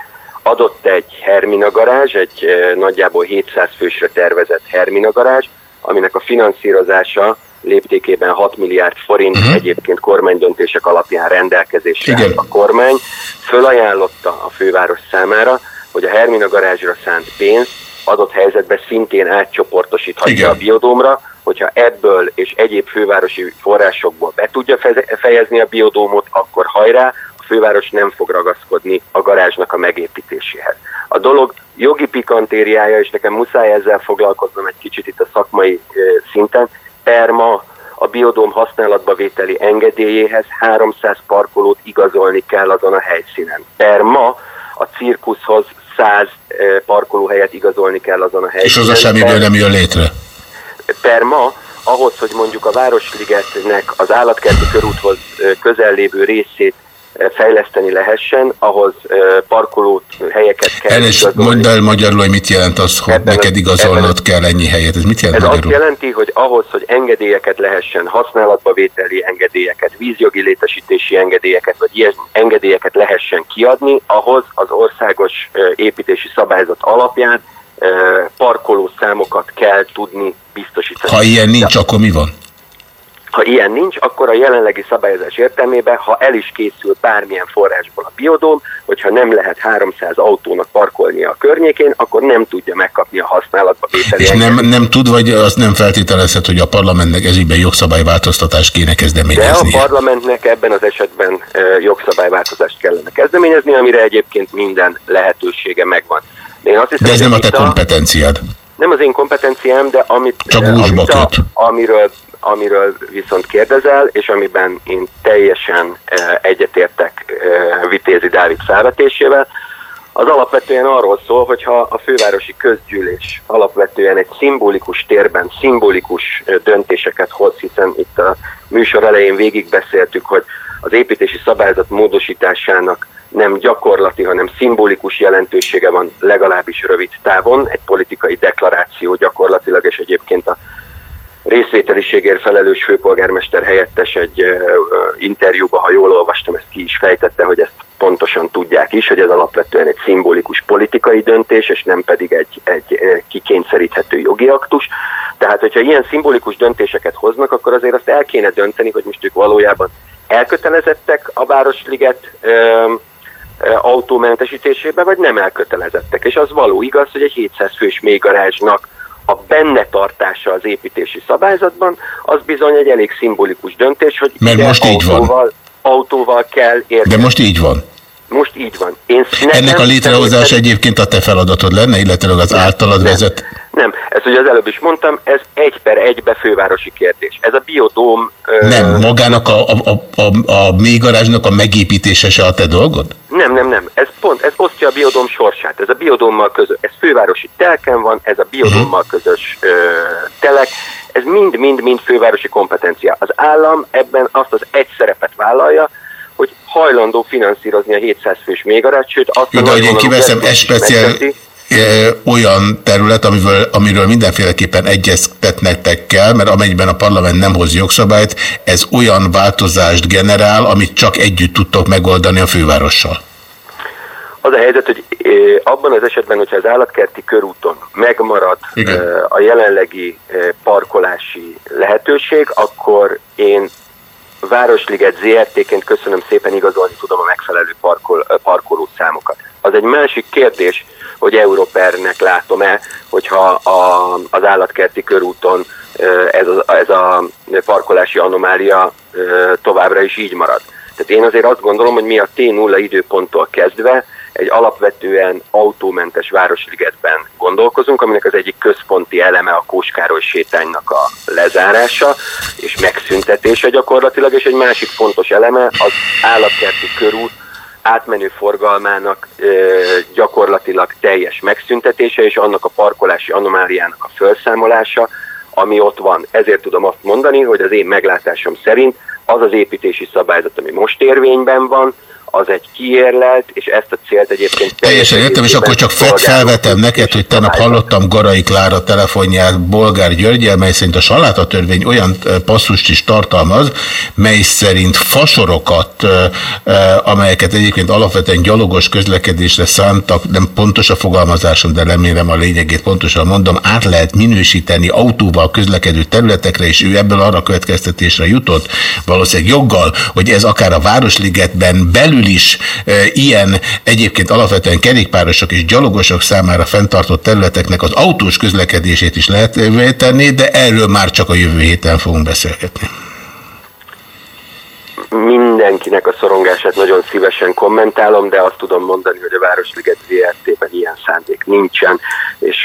Adott egy Hermina garázs, egy eh, nagyjából 700 fősre tervezett Hermina garázs, aminek a finanszírozása léptékében 6 milliárd forint uh-huh. egyébként kormánydöntések alapján rendelkezésre Igen. áll a kormány, fölajánlotta a főváros számára, hogy a Hermina garázsra szánt pénzt adott helyzetben szintén átcsoportosíthatja Igen. a biodómra, hogyha ebből és egyéb fővárosi forrásokból be tudja fejezni a biodómot, akkor hajrá, a főváros nem fog ragaszkodni a garázsnak a megépítéséhez. A dolog jogi pikantériája, és nekem muszáj ezzel foglalkoznom egy kicsit itt a szakmai szinten, per ma a biodóm használatba vételi engedélyéhez 300 parkolót igazolni kell azon a helyszínen. Per ma a cirkuszhoz 100 ö, parkolóhelyet igazolni kell azon a helyszínen. És az a semmiből nem jön létre. per ma, ahhoz, hogy mondjuk a Városligetnek az állatkerti körúthoz ö, közel lévő részét fejleszteni lehessen, ahhoz ö, parkolót, helyeket kell Elnézést, igazolni. mondd el magyarul, hogy mit jelent az, hogy Ebben neked az- igazolnod kell ennyi helyet. Ez mit jelent Ez azt magyarul? jelenti, hogy ahhoz, hogy engedélyeket lehessen, használatba vételi engedélyeket, vízjogi létesítési engedélyeket, vagy ilyen engedélyeket lehessen kiadni, ahhoz az országos építési szabályzat alapján parkoló számokat kell tudni biztosítani. Ha ilyen nincs, akkor mi van? Ha ilyen nincs, akkor a jelenlegi szabályozás értelmében, ha el is készül bármilyen forrásból a biodóm, hogyha nem lehet 300 autónak parkolnia a környékén, akkor nem tudja megkapni a használatba vételi És nem, nem tud, vagy azt nem feltételezhet, hogy a parlamentnek ezügyben jogszabályváltoztatást kéne De a parlamentnek ebben az esetben jogszabályváltozást kellene kezdeményezni, amire egyébként minden lehetősége megvan. De Én azt hiszem, De ez nem a te kompetenciád. Nem az én kompetenciám, de amit Csak eh, a amiről, amiről viszont kérdezel, és amiben én teljesen eh, egyetértek eh, Vitézi Dávid felvetésével, az alapvetően arról szól, hogyha a fővárosi közgyűlés alapvetően egy szimbolikus térben szimbolikus ö, döntéseket hoz, hiszen itt a műsor elején végigbeszéltük, hogy az építési szabályzat módosításának nem gyakorlati, hanem szimbolikus jelentősége van legalábbis rövid távon, egy politikai deklaráció gyakorlatilag, és egyébként a részvételiségért felelős főpolgármester helyettes egy interjúban, ha jól olvastam, ezt ki is fejtette, hogy ezt pontosan tudják is, hogy ez alapvetően egy szimbolikus politikai döntés, és nem pedig egy, egy kikényszeríthető jogi aktus. Tehát, hogyha ilyen szimbolikus döntéseket hoznak, akkor azért azt el kéne dönteni, hogy most ők valójában elkötelezettek a Városliget autómentesítésébe, vagy nem elkötelezettek. És az való igaz, hogy egy 700 fős mélygarázsnak a benne tartása az építési szabályzatban, az bizony egy elég szimbolikus döntés, hogy Mert ide most így van. autóval, autóval kell érni. De most így van. Most így van. Én Ennek a létrehozás személy egyébként a te feladatod lenne, illetve az általad vezet. Nem, ezt ugye az előbb is mondtam, ez egy per egybe fővárosi kérdés. Ez a biodóm... ö, Nem, magának a, a, a, a, a mélygarázsnak a megépítése se a te dolgod? Nem, nem, nem. Ez pont, ez osztja a biodóm sorsát. Ez a biodómmal közös, ez fővárosi telken van, ez a biodómmal közös ö, telek, ez mind-mind-mind fővárosi kompetencia. Az állam ebben azt az egy szerepet vállalja, hogy hajlandó finanszírozni a 700 fős mégarát, sőt azt Jó, de hogy én kiveszem, is speciál megteszi. Olyan terület, amiről, amiről mindenféleképpen egyeztetnetek kell, mert amennyiben a parlament nem hoz jogszabályt, ez olyan változást generál, amit csak együtt tudtok megoldani a fővárossal. Az a helyzet, hogy abban az esetben, hogyha az állatkerti körúton megmarad Igen. a jelenlegi parkolási lehetőség, akkor én Városliget ZRT-ként köszönöm szépen igazolni tudom a megfelelő parkol, parkoló számokat. Az egy másik kérdés, hogy Európernek látom-e, hogyha a, az állatkerti körúton ez a, ez a parkolási anomália továbbra is így marad. Tehát én azért azt gondolom, hogy mi a T0 időponttól kezdve egy alapvetően autómentes városligetben gondolkozunk, aminek az egyik központi eleme a Kóskároly sétánynak a lezárása és megszüntetése gyakorlatilag, és egy másik fontos eleme az állatkerti körút átmenő forgalmának ö, gyakorlatilag teljes megszüntetése, és annak a parkolási anomáliának a felszámolása, ami ott van. Ezért tudom azt mondani, hogy az én meglátásom szerint az az építési szabályzat, ami most érvényben van, az egy kiérlelt, és ezt a célt egyébként... Teljesen értem, és akkor csak fel, felvetem neked, hogy tegnap hallottam Garai Klára telefonját Bolgár Györgyel, mely szerint a salátatörvény olyan passzust is tartalmaz, mely szerint fasorokat, amelyeket egyébként alapvetően gyalogos közlekedésre szántak, nem pontos a fogalmazásom, de remélem a lényegét pontosan mondom, át lehet minősíteni autóval közlekedő területekre, és ő ebből arra következtetésre jutott, valószínűleg joggal, hogy ez akár a Városligetben belül is e, ilyen egyébként alapvetően kerékpárosok és gyalogosok számára fenntartott területeknek az autós közlekedését is lehetővé tenni, de erről már csak a jövő héten fogunk beszélgetni. Mindenkinek a szorongását nagyon szívesen kommentálom, de azt tudom mondani, hogy a Városliget ZRT-ben ilyen szándék nincsen, és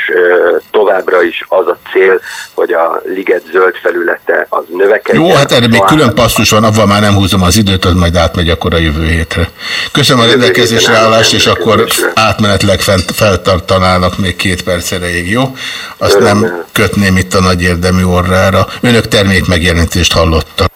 továbbra is az a cél, hogy a liget zöld felülete az növekedjen. Jó, hát erre még külön passzus van, avval már nem húzom az időt, az majd átmegy akkor a jövő hétre. Köszönöm a rendelkezésre állást, és akkor átmenetleg fent, feltartanának még két perc erejéig, jó? Azt nem kötném itt a nagy érdemű orrára. Önök termék megjelentést hallottak.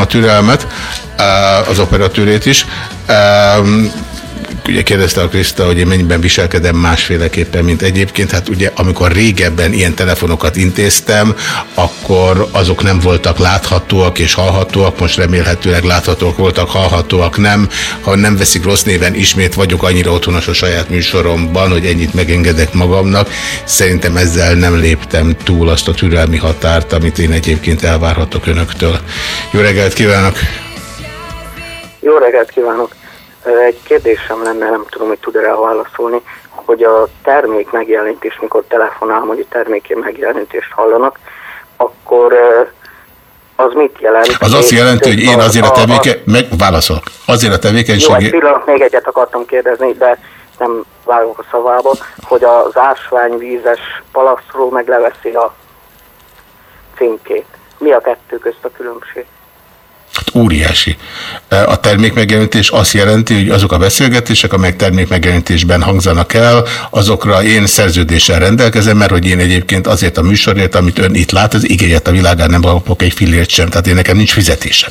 A türelmet, az operatőrét is. Ugye kérdezte a Kriszta, hogy én mennyiben viselkedem másféleképpen, mint egyébként. Hát ugye, amikor régebben ilyen telefonokat intéztem, akkor azok nem voltak láthatóak és hallhatóak, most remélhetőleg láthatóak voltak, hallhatóak nem. Ha nem veszik rossz néven, ismét vagyok annyira otthonos a saját műsoromban, hogy ennyit megengedek magamnak. Szerintem ezzel nem léptem túl azt a türelmi határt, amit én egyébként elvárhatok önöktől. Jó reggelt kívánok! Jó reggelt kívánok! Egy kérdésem lenne, nem tudom, hogy tud-e rá válaszolni, hogy a termék megjelenítés, mikor telefonál, hogy a termékén megjelenítést hallanak, akkor az mit jelent? Az azt jelenti, hogy én azért a tevéke... Meg válaszolok. Azért a Jó, egy tevékenység... pillanat, még egyet akartam kérdezni, de nem vágok a szavába, hogy az ásványvízes palasztról megleveszi a címkét. Mi a kettő közt a különbség? Óriási. A termék megjelenítés azt jelenti, hogy azok a beszélgetések, amelyek termék megjelenítésben hangzanak el, azokra én szerződéssel rendelkezem, mert hogy én egyébként azért a műsorért, amit ön itt lát, az igényet a világán nem kapok egy fillért sem, tehát én nekem nincs fizetésem.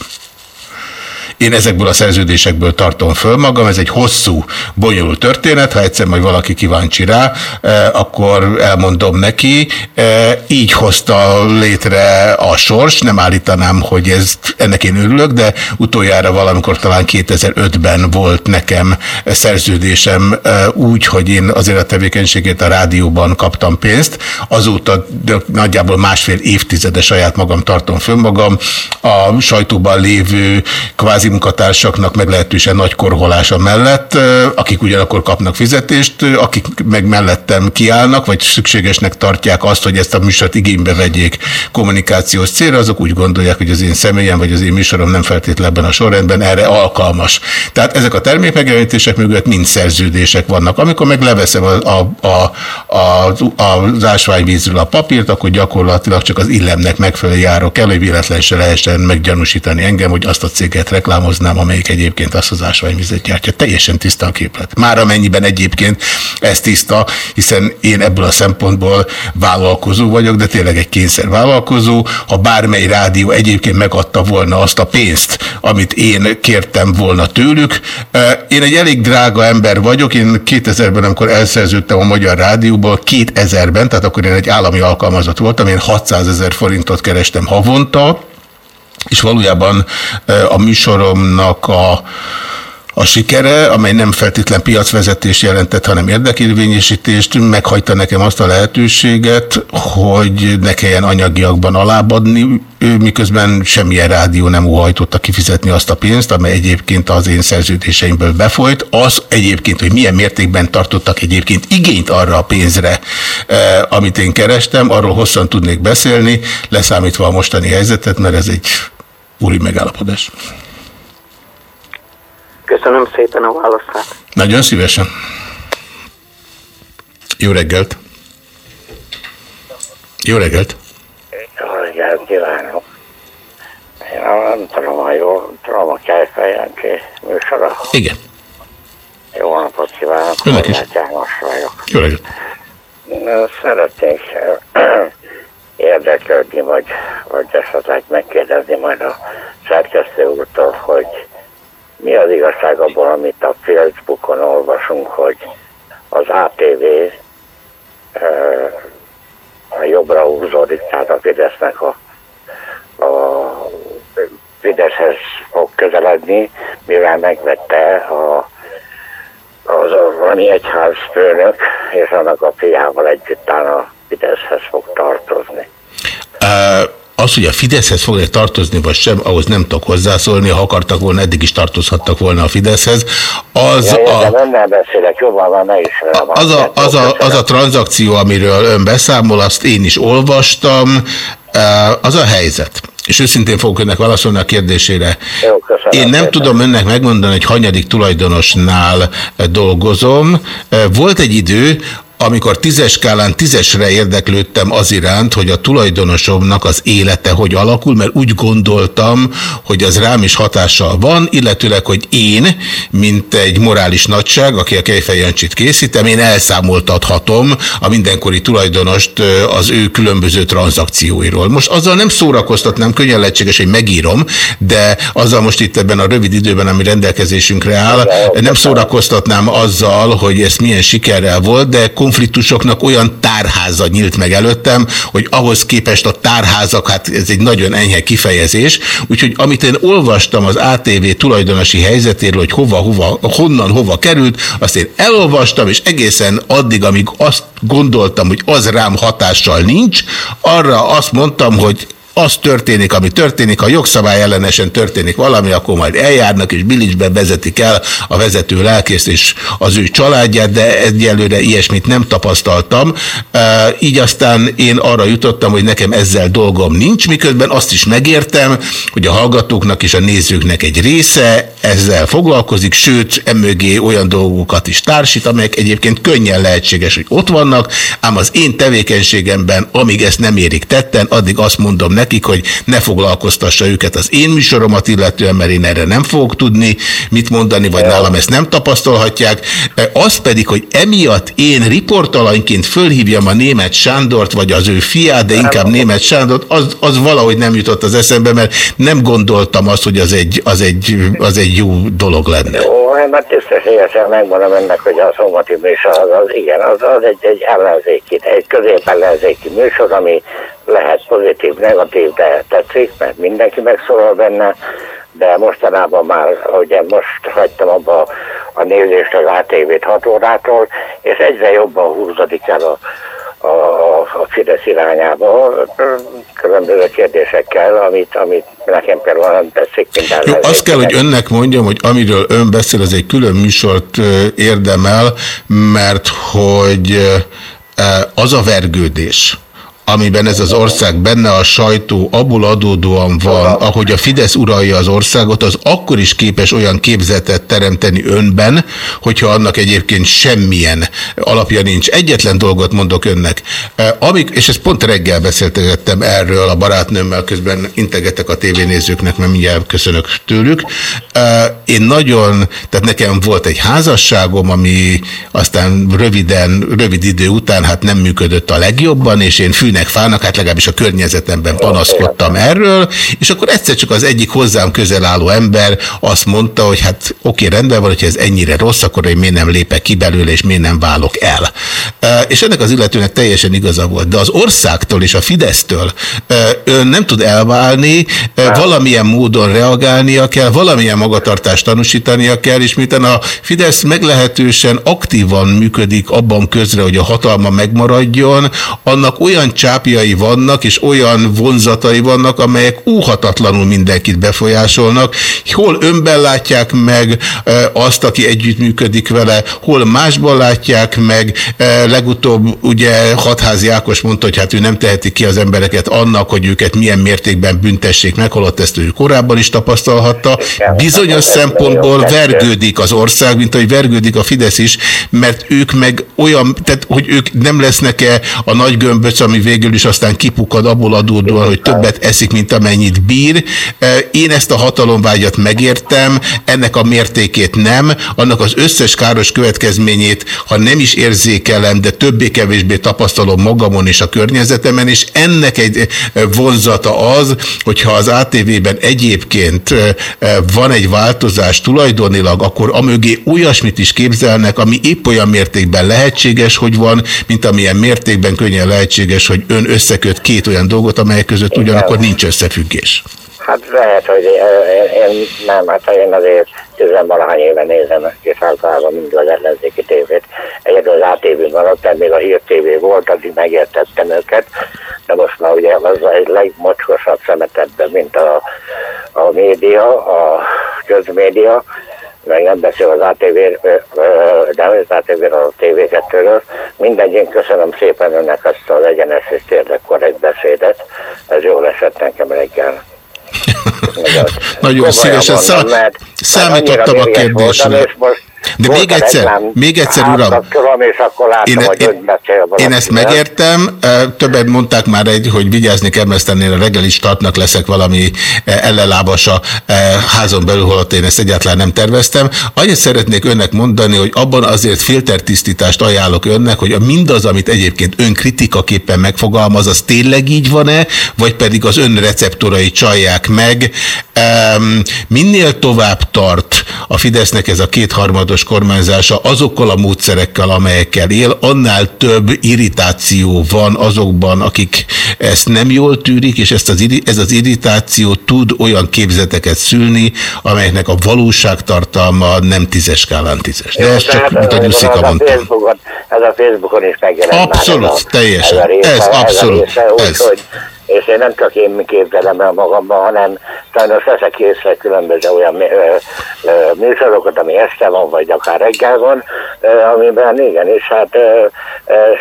Én ezekből a szerződésekből tartom föl magam, ez egy hosszú, bonyolult történet, ha egyszer majd valaki kíváncsi rá, eh, akkor elmondom neki. Eh, Így hozta létre a sors, nem állítanám, hogy ez, ennek én örülök, de utoljára valamikor talán 2005-ben volt nekem szerződésem eh, úgy, hogy én azért a tevékenységét a rádióban kaptam pénzt, azóta nagyjából másfél évtizede saját magam tartom föl magam, a sajtóban lévő kvázi munkatársaknak meglehetősen nagy korholása mellett, akik ugyanakkor kapnak fizetést, akik meg mellettem kiállnak, vagy szükségesnek tartják azt, hogy ezt a műsort igénybe vegyék kommunikációs célra, azok úgy gondolják, hogy az én személyem, vagy az én műsorom nem feltétlenül ebben a sorrendben erre alkalmas. Tehát ezek a termékmegjelenítések mögött mind szerződések vannak. Amikor meg leveszem a, a, a, a, az ásványvízről a papírt, akkor gyakorlatilag csak az illemnek megfelelő járok el, hogy véletlen se lehessen meggyanúsítani engem, hogy azt a céget reklámoznám, amelyik egyébként azt az ásványvizet gyártja. Teljesen tiszta a képlet. Már amennyiben egyébként ez tiszta, hiszen én ebből a szempontból vállalkozó vagyok, de tényleg egy kényszer vállalkozó. Ha bármely rádió egyébként megadta volna azt a pénzt, amit én kértem volna tőlük. Én egy elég drága ember vagyok, én 2000-ben, amikor elszerződtem a Magyar Rádióból, 2000-ben, tehát akkor én egy állami alkalmazott voltam, én 600 ezer forintot kerestem havonta, és valójában a műsoromnak a a sikere, amely nem feltétlen piacvezetés jelentett, hanem érdekérvényesítést, meghagyta nekem azt a lehetőséget, hogy ne kelljen anyagiakban alábadni, ő miközben semmilyen rádió nem óhajtotta kifizetni azt a pénzt, amely egyébként az én szerződéseimből befolyt. Az egyébként, hogy milyen mértékben tartottak egyébként igényt arra a pénzre, eh, amit én kerestem, arról hosszan tudnék beszélni, leszámítva a mostani helyzetet, mert ez egy úri megállapodás. Köszönöm szépen a válaszát. Nagyon szívesen. Jó reggelt! Jó reggelt! Jó reggelt kívánok! Én nem tudom, ha jól tudom, a Kejfejenki műsora. Igen. Jó napot kívánok! Önnek is. János vagyok. Jó reggelt! Szeretnék érdeklődni, vagy, vagy esetleg megkérdezni majd a szerkesztő úrtól, hogy mi az igazság abban, amit a Facebookon olvasunk, hogy az ATV a jobbra húzódik, tehát a Fidesznek a, a Fideszhez fog közeledni, mivel megvette a, az valami egyház főnök, és annak a fiával együttán a Fideszhez fog az, hogy a Fideszhez fog tartozni, vagy sem, ahhoz nem tudok hozzászólni, ha akartak volna, eddig is tartozhattak volna a Fideszhez. Az ja, a, a... önnel beszélek, jobban van, ne ismerem. az, a, az, a, az a tranzakció, amiről ön beszámol, azt én is olvastam, az a helyzet. És őszintén fogok önnek válaszolni a kérdésére. Jó, köszönöm Én nem szépen. tudom önnek megmondani, hogy hanyadik tulajdonosnál dolgozom. Volt egy idő, amikor tízes skálán tízesre érdeklődtem az iránt, hogy a tulajdonosomnak az élete hogy alakul, mert úgy gondoltam, hogy az rám is hatással van, illetőleg, hogy én, mint egy morális nagyság, aki a Kejfej Jancsit készítem, én elszámoltathatom a mindenkori tulajdonost az ő különböző tranzakcióiról. Most azzal nem szórakoztatnám, könnyen lehetséges, hogy megírom, de azzal most itt ebben a rövid időben, ami rendelkezésünkre áll, nem szórakoztatnám azzal, hogy ez milyen sikerrel volt, de konfliktusoknak olyan tárháza nyílt meg előttem, hogy ahhoz képest a tárházak, hát ez egy nagyon enyhe kifejezés, úgyhogy amit én olvastam az ATV tulajdonosi helyzetéről, hogy hova, hova, honnan, hova került, azt én elolvastam, és egészen addig, amíg azt gondoltam, hogy az rám hatással nincs, arra azt mondtam, hogy az történik, ami történik, ha jogszabály ellenesen történik valami, akkor majd eljárnak, és bilicsbe vezetik el a vezető lelkészt és az ő családját, de egyelőre ilyesmit nem tapasztaltam. Így aztán én arra jutottam, hogy nekem ezzel dolgom nincs, miközben azt is megértem, hogy a hallgatóknak és a nézőknek egy része ezzel foglalkozik, sőt, emögé olyan dolgokat is társít, amelyek egyébként könnyen lehetséges, hogy ott vannak, ám az én tevékenységemben, amíg ezt nem érik tetten, addig azt mondom nekik, hogy ne foglalkoztassa őket az én műsoromat illetően, mert én erre nem fogok tudni mit mondani, vagy nálam ezt nem tapasztalhatják. Az pedig, hogy emiatt én riportalanyként fölhívjam a német Sándort, vagy az ő fiát, de inkább német Sándort, az, az valahogy nem jutott az eszembe, mert nem gondoltam azt, hogy az egy, az egy, az egy jó dolog lenne. Jó, hát mert tisztességesen megmondom önnek, hogy a szombati műsor az, az igen, az, az egy, egy ellenzéki, egy közép-ellenzéki műsor, ami lehet pozitív, negatív, de tetszik, mert mindenki megszólal benne, de mostanában már, ugye most hagytam abba a nézést az ATV-t 6 órától, és egyre jobban húzódik el a, a, a Fidesz irányába, különböző kérdésekkel, amit, amit nekem például nem tetszik, mint Jó, azt kell, hogy önnek mondjam, hogy amiről ön beszél, az egy külön műsort érdemel, mert hogy az a vergődés, amiben ez az ország benne a sajtó abból adódóan van, ahogy a Fidesz uralja az országot, az akkor is képes olyan képzetet teremteni önben, hogyha annak egyébként semmilyen alapja nincs. Egyetlen dolgot mondok önnek. Eh, Amik, és ezt pont reggel beszéltettem erről a barátnőmmel, közben integetek a tévénézőknek, mert mindjárt köszönök tőlük. Eh, Én nagyon, tehát nekem volt egy házasságom, ami aztán röviden, rövid idő után hát nem működött a legjobban, és én fűnek fának, hát legalábbis a környezetemben panaszkodtam erről, és akkor egyszer csak az egyik hozzám közel álló ember azt mondta, hogy hát oké, rendben van, hogyha ez ennyire rossz, akkor én miért nem lépek ki belőle, és miért nem válok el. És ennek az illetőnek teljesen igaza volt. De az országtól és a Fidesztől ön nem tud elválni, valamilyen módon reagálnia kell, valamilyen magatartást tanúsítania kell, és miután a Fidesz meglehetősen aktívan működik abban közre, hogy a hatalma megmaradjon, annak olyan csápjai vannak, és olyan vonzatai vannak, amelyek óhatatlanul mindenkit befolyásolnak. Hol önben látják meg e, azt, aki együttműködik vele, hol másban látják meg. E, Legutóbb ugye Hatházi Ákos mondta, hogy hát ő nem teheti ki az embereket annak, hogy őket milyen mértékben büntessék meg, holott ezt ő korábban is tapasztalhatta. Bizonyos szempontból vergődik az ország, mint ahogy vergődik a Fidesz is, mert ők meg olyan, tehát hogy ők nem lesznek-e a nagy gömböc, ami végül is aztán kipukad abból adódóan, hogy többet eszik, mint amennyit bír. E, Én ezt a hatalomvágyat megértem, ennek a mértékét nem, annak az összes káros következményét, ha nem is érzékelem, de többé-kevésbé tapasztalom magamon és a környezetemen, és ennek egy e, vonzata az, hogyha az ATV-ben egyébként e, van egy változás tulajdonilag, akkor amögé olyasmit is képzelnek, ami épp olyan mértékben lehetséges, hogy van, mint amilyen mértékben könnyen lehetséges, hogy ön összeköt két olyan dolgot, amelyek között ugyanakkor nincs összefüggés. Hát lehet, hogy én, én nem, hát én azért tizenvalahány éve nézem, és általában mindig az ellenzéki tévét. Egyedül az ATV maradt, még a Hír TV volt, addig megértettem őket, de most már ugye az egy legmocskosabb szemetetben, mint a, a média, a közmédia, meg nem beszél az ATV, de az ATV-ről, a TV2-ről. Mindegy, én köszönöm szépen önnek ezt az egyenes és tényleg korrekt beszédet. Ez jól esett nekem reggel. Nagyon szívesen szá- számítottam a kérdésre. voltam, és most De Volt még egyszer, még egyszer, uram. átkapcsolom, és akkor látom, Én- hogy én- beszél Én ezt megértem, ö, többet mondták már egy, hogy vigyázni kell, mert a reggeli startnak leszek valami eh, ellenlábasa házon belül, holott én ezt egyáltalán nem terveztem. Annyit szeretnék önnek mondani, hogy abban azért filtertisztítást ajánlok önnek, hogy a mindaz, amit egyébként ön kritikaképpen megfogalmaz, az tényleg így van-e, vagy pedig az ön receptorai csalják meg. Minél tovább tart a Fidesznek ez a kétharmados kormányzása azokkal a módszerekkel, amelyekkel él, annál több irritáció van azokban, akik ezt nem jól tűrik, és ezt az, ez az irritáció tud olyan képzeteket szülni, amelyeknek a valóságtartalma nem tízes skálán tízes. De ez csak, mint a ez, Gyuszika a mondta. Facebookon, ez a Facebookon is megjelent Abszolút, már ez a, teljesen. Ez, a része, Ez abszolút, a része, úgy, ez. Hogy, és én nem csak én képzelem el magamban, hanem sajnos veszek észre különböző olyan műsorokat, ami este van, vagy akár reggel van, amiben igenis, hát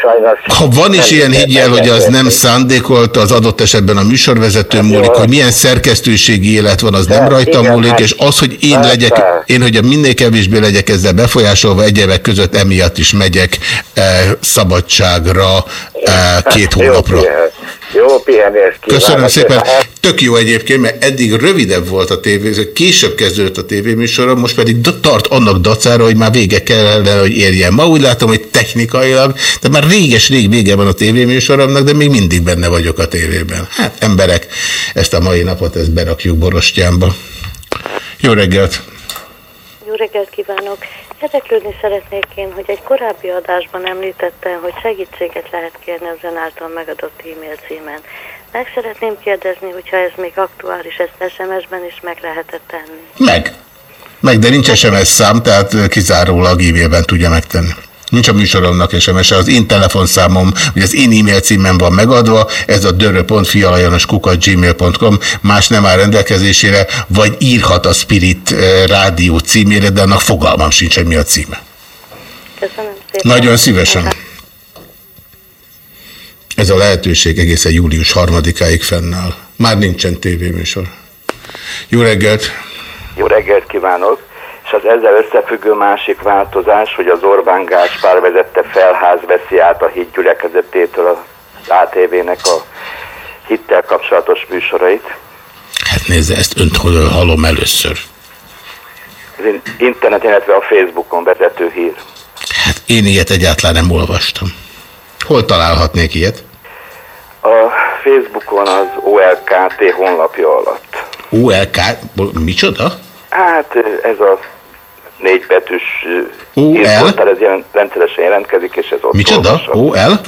sajnos... Ha van is ilyen higgyel, hogy az nem szándékolt, az adott esetben a műsorvezető múlik, hogy milyen szerkesztőségi élet van, az nem rajtam igen, múlik, hát- és az, hogy én legyek, én, hogy a minél kevésbé legyek ezzel befolyásolva, egyebek között emiatt is megyek eh, szabadságra eh, két hónapra. Jó pihenést kívánok. Köszönöm szépen. Tök jó egyébként, mert eddig rövidebb volt a tévé, később kezdődött a tévéműsorom, most pedig tart annak dacára, hogy már vége kellene, hogy érjen. Ma úgy látom, hogy technikailag, de már réges-rég vége van a tévéműsoromnak, de még mindig benne vagyok a tévében. Hát emberek, ezt a mai napot ezt berakjuk borostyámba. Jó reggelt! Reggelt kívánok! Érdeklődni szeretnék én, hogy egy korábbi adásban említettem, hogy segítséget lehet kérni az ön által megadott e-mail címen. Meg szeretném kérdezni, hogyha ez még aktuális, ezt SMS-ben is meg lehetett tenni. Meg! Meg, de nincs SMS szám, tehát kizárólag e-mailben tudja megtenni. Nincs a műsoromnak SMS, az én telefonszámom, vagy az én e-mail címem van megadva, ez a dörö.fialajanoskukat.gmail.com, más nem áll rendelkezésére, vagy írhat a Spirit eh, rádió címére, de annak fogalmam sincs, hogy mi a címe. Köszönöm szépen. Nagyon szívesen. Ez a lehetőség egészen július harmadikáig fennáll. Már nincsen tévéműsor. Jó reggelt! Jó reggelt kívánok! És az ezzel összefüggő másik változás, hogy az Orbán Gáspár vezette felház veszi át a híd gyülekezetétől az ATV-nek a hittel kapcsolatos műsorait. Hát nézze, ezt önt hol hallom először. Az in- interneten, illetve a Facebookon vezető hír. Hát én ilyet egyáltalán nem olvastam. Hol találhatnék ilyet? A Facebookon az OLKT honlapja alatt. OLK, micsoda? Hát ez a négybetűs OL? hírportál, ez jelen, rendszeresen jelentkezik, és ez ott Micsoda? OL?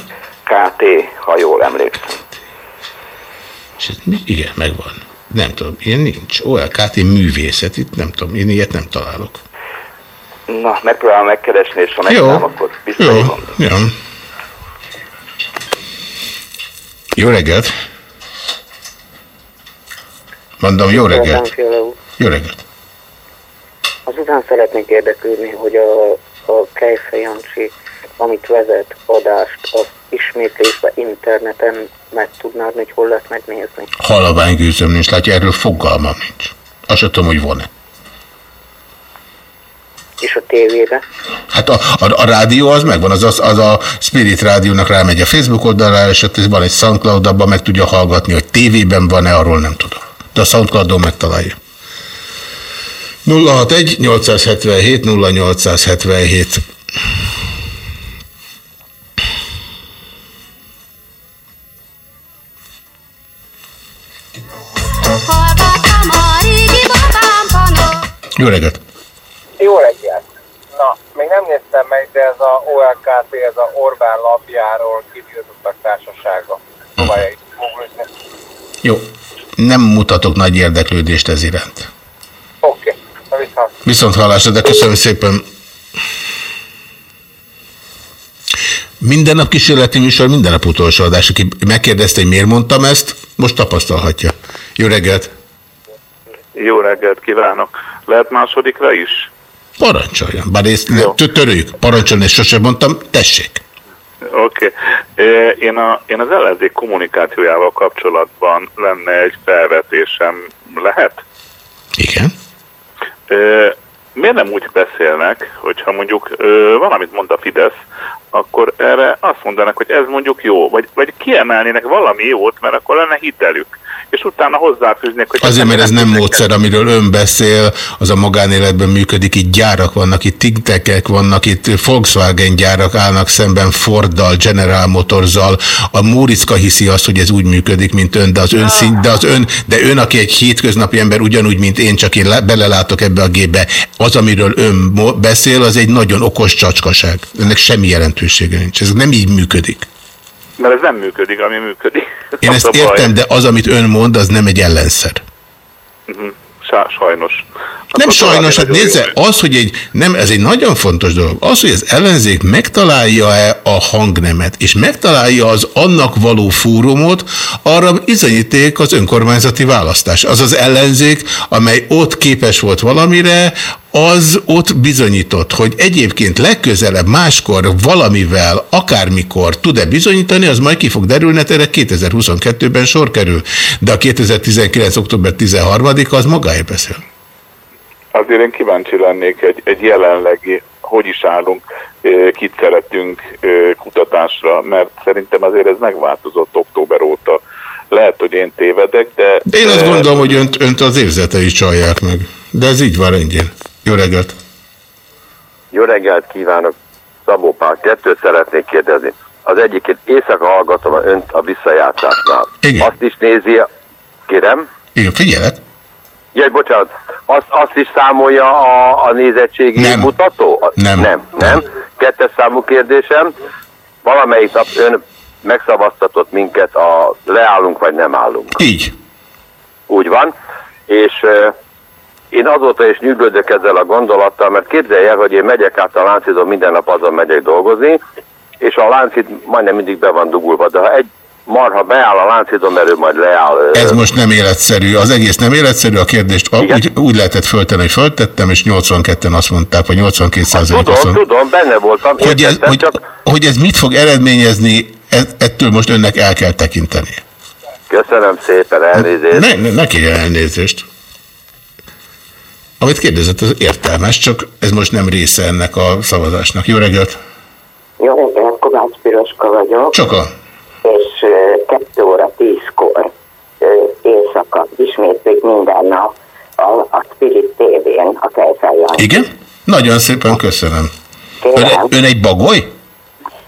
KT, ha jól emlékszem. És ez mi? Igen, megvan. Nem tudom, ilyen nincs. OLKT művészet, itt nem tudom, én ilyet nem találok. Na, megpróbálom megkeresni, és ha megtalálom, akkor Jó, visszahívom. jó. Jó reggelt! Mondom, jó reggelt! Jó reggelt! Azután szeretnék érdeklődni, hogy a, a Kejfe Jancsi, amit vezet adást, az ismétlésbe interneten meg tudná adni, hogy hol lehet megnézni. Halavány gőzöm nincs, látja, erről fogalmam nincs. Azt sem tudom, hogy van-e. És a tévébe. Hát a, a, a rádió az megvan, az, az, az a Spirit rádiónak rámegy a Facebook oldalára, és ott van egy Soundcloud, abban meg tudja hallgatni, hogy tévében van-e, arról nem tudom. De a Soundcloudon megtalálja. 061 877 0877 Hallgattam a régi babám panaszt. Jó reggelt! Jó reggelt! Na, még nem néztem meg, de ez a OLKT, ez a Orbán lapjáról kitiltottak társasága. Próbálja. Jó. Nem mutatok nagy érdeklődést ez iránt. Oké, na viszont. Viszont hallásra, de köszönöm szépen. Minden nap kísérleti műsor, minden nap utolsó adás. Aki megkérdezte, hogy miért mondtam ezt, most tapasztalhatja. Jó reggelt! Jó reggelt kívánok. Lehet másodikra is? Parancsoljon. Bár ezt törőjük. Parancsoljon, és sosem mondtam, tessék. Oké. Okay. Én, a, én az ellenzék kommunikációjával kapcsolatban lenne egy felvetésem. Lehet? Igen. Miért nem úgy beszélnek, hogyha mondjuk ö, valamit mond a Fidesz, akkor erre azt mondanak, hogy ez mondjuk jó, vagy, vagy kiemelnének valami jót, mert akkor lenne hitelük. És utána hozzáfűznék, hogy... Azért, mert ez nem módszer, amiről ön beszél, az a magánéletben működik, itt gyárak vannak, itt tintekek vannak, itt Volkswagen gyárak állnak szemben Forddal, General Motorszal. A Móriczka hiszi azt, hogy ez úgy működik, mint ön, de az ön, szint, de az ön, de ön, aki egy hétköznapi ember, ugyanúgy, mint én, csak én le, belelátok ebbe a gépbe, az, amiről ön beszél, az egy nagyon okos csacskaság. Ennek semmi jelentősége nincs. Ez nem így működik. Mert ez nem működik, ami működik. Én ezt értem, de az, amit ön mond, az nem egy ellenszer. Mhm. Sajnos. Nem Akkor sajnos, hát nézze, az, hogy egy, nem, ez egy nagyon fontos dolog, az, hogy az ellenzék megtalálja-e a hangnemet, és megtalálja az annak való fórumot, arra bizonyíték az önkormányzati választás. Az az ellenzék, amely ott képes volt valamire, az ott bizonyított, hogy egyébként legközelebb máskor valamivel, akármikor tud-e bizonyítani, az majd ki fog derülni, hát erre 2022-ben sor kerül. De a 2019. október 13 az magáért beszél. Azért én kíváncsi lennék egy, egy jelenlegi, hogy is állunk, kit szeretünk kutatásra, mert szerintem azért ez megváltozott október óta. Lehet, hogy én tévedek, de... De én azt gondolom, hogy önt, önt az érzetei csalják meg. De ez így van rendjén. Jó reggelt! Jó reggelt kívánok, Szabó Pál. Kettőt szeretnék kérdezni. Az egyik, éjszaka hallgatom önt a visszajátszásnál. Igen. Azt is nézi, kérem? Igen, figyelek. Jaj, bocsánat, azt, azt is számolja a, a nézettségi Nem. mutató? A- Nem. Nem, nem. Kettes számú kérdésem. Valamelyik nap ön megszavaztatott minket a leállunk vagy nem állunk. Így. Úgy van. És én azóta is nyűgödök ezzel a gondolattal, mert képzelje el, hogy én megyek át a Láncidon, minden nap azon megyek dolgozni, és a Láncid majdnem mindig be van dugulva, de ha egy marha beáll a Láncidon, mert ő majd leáll. Ez most nem életszerű. Az egész nem életszerű. A kérdést a- úgy, úgy lehetett föltenni, hogy föltettem, és 82-en azt mondták, vagy 82 százalék azt Tudom, tudom, benne voltam. Hogy ez, hogy, csak hogy ez mit fog eredményezni, et- ettől most önnek el kell tekinteni. köszönöm szépen, elnézést. Ne, ne, ne kérjen elnézést. Amit kérdezett, az értelmes, csak ez most nem része ennek a szavazásnak. Jó reggelt! Jó reggelt, Kovács Piroska vagyok. Sokan. És ö, 2 óra 10-kor ö, éjszaka ismétlik minden nap a, a Spirit TV-n a Kejfel Igen? Nagyon szépen köszönöm. Ön, ön egy bagoly?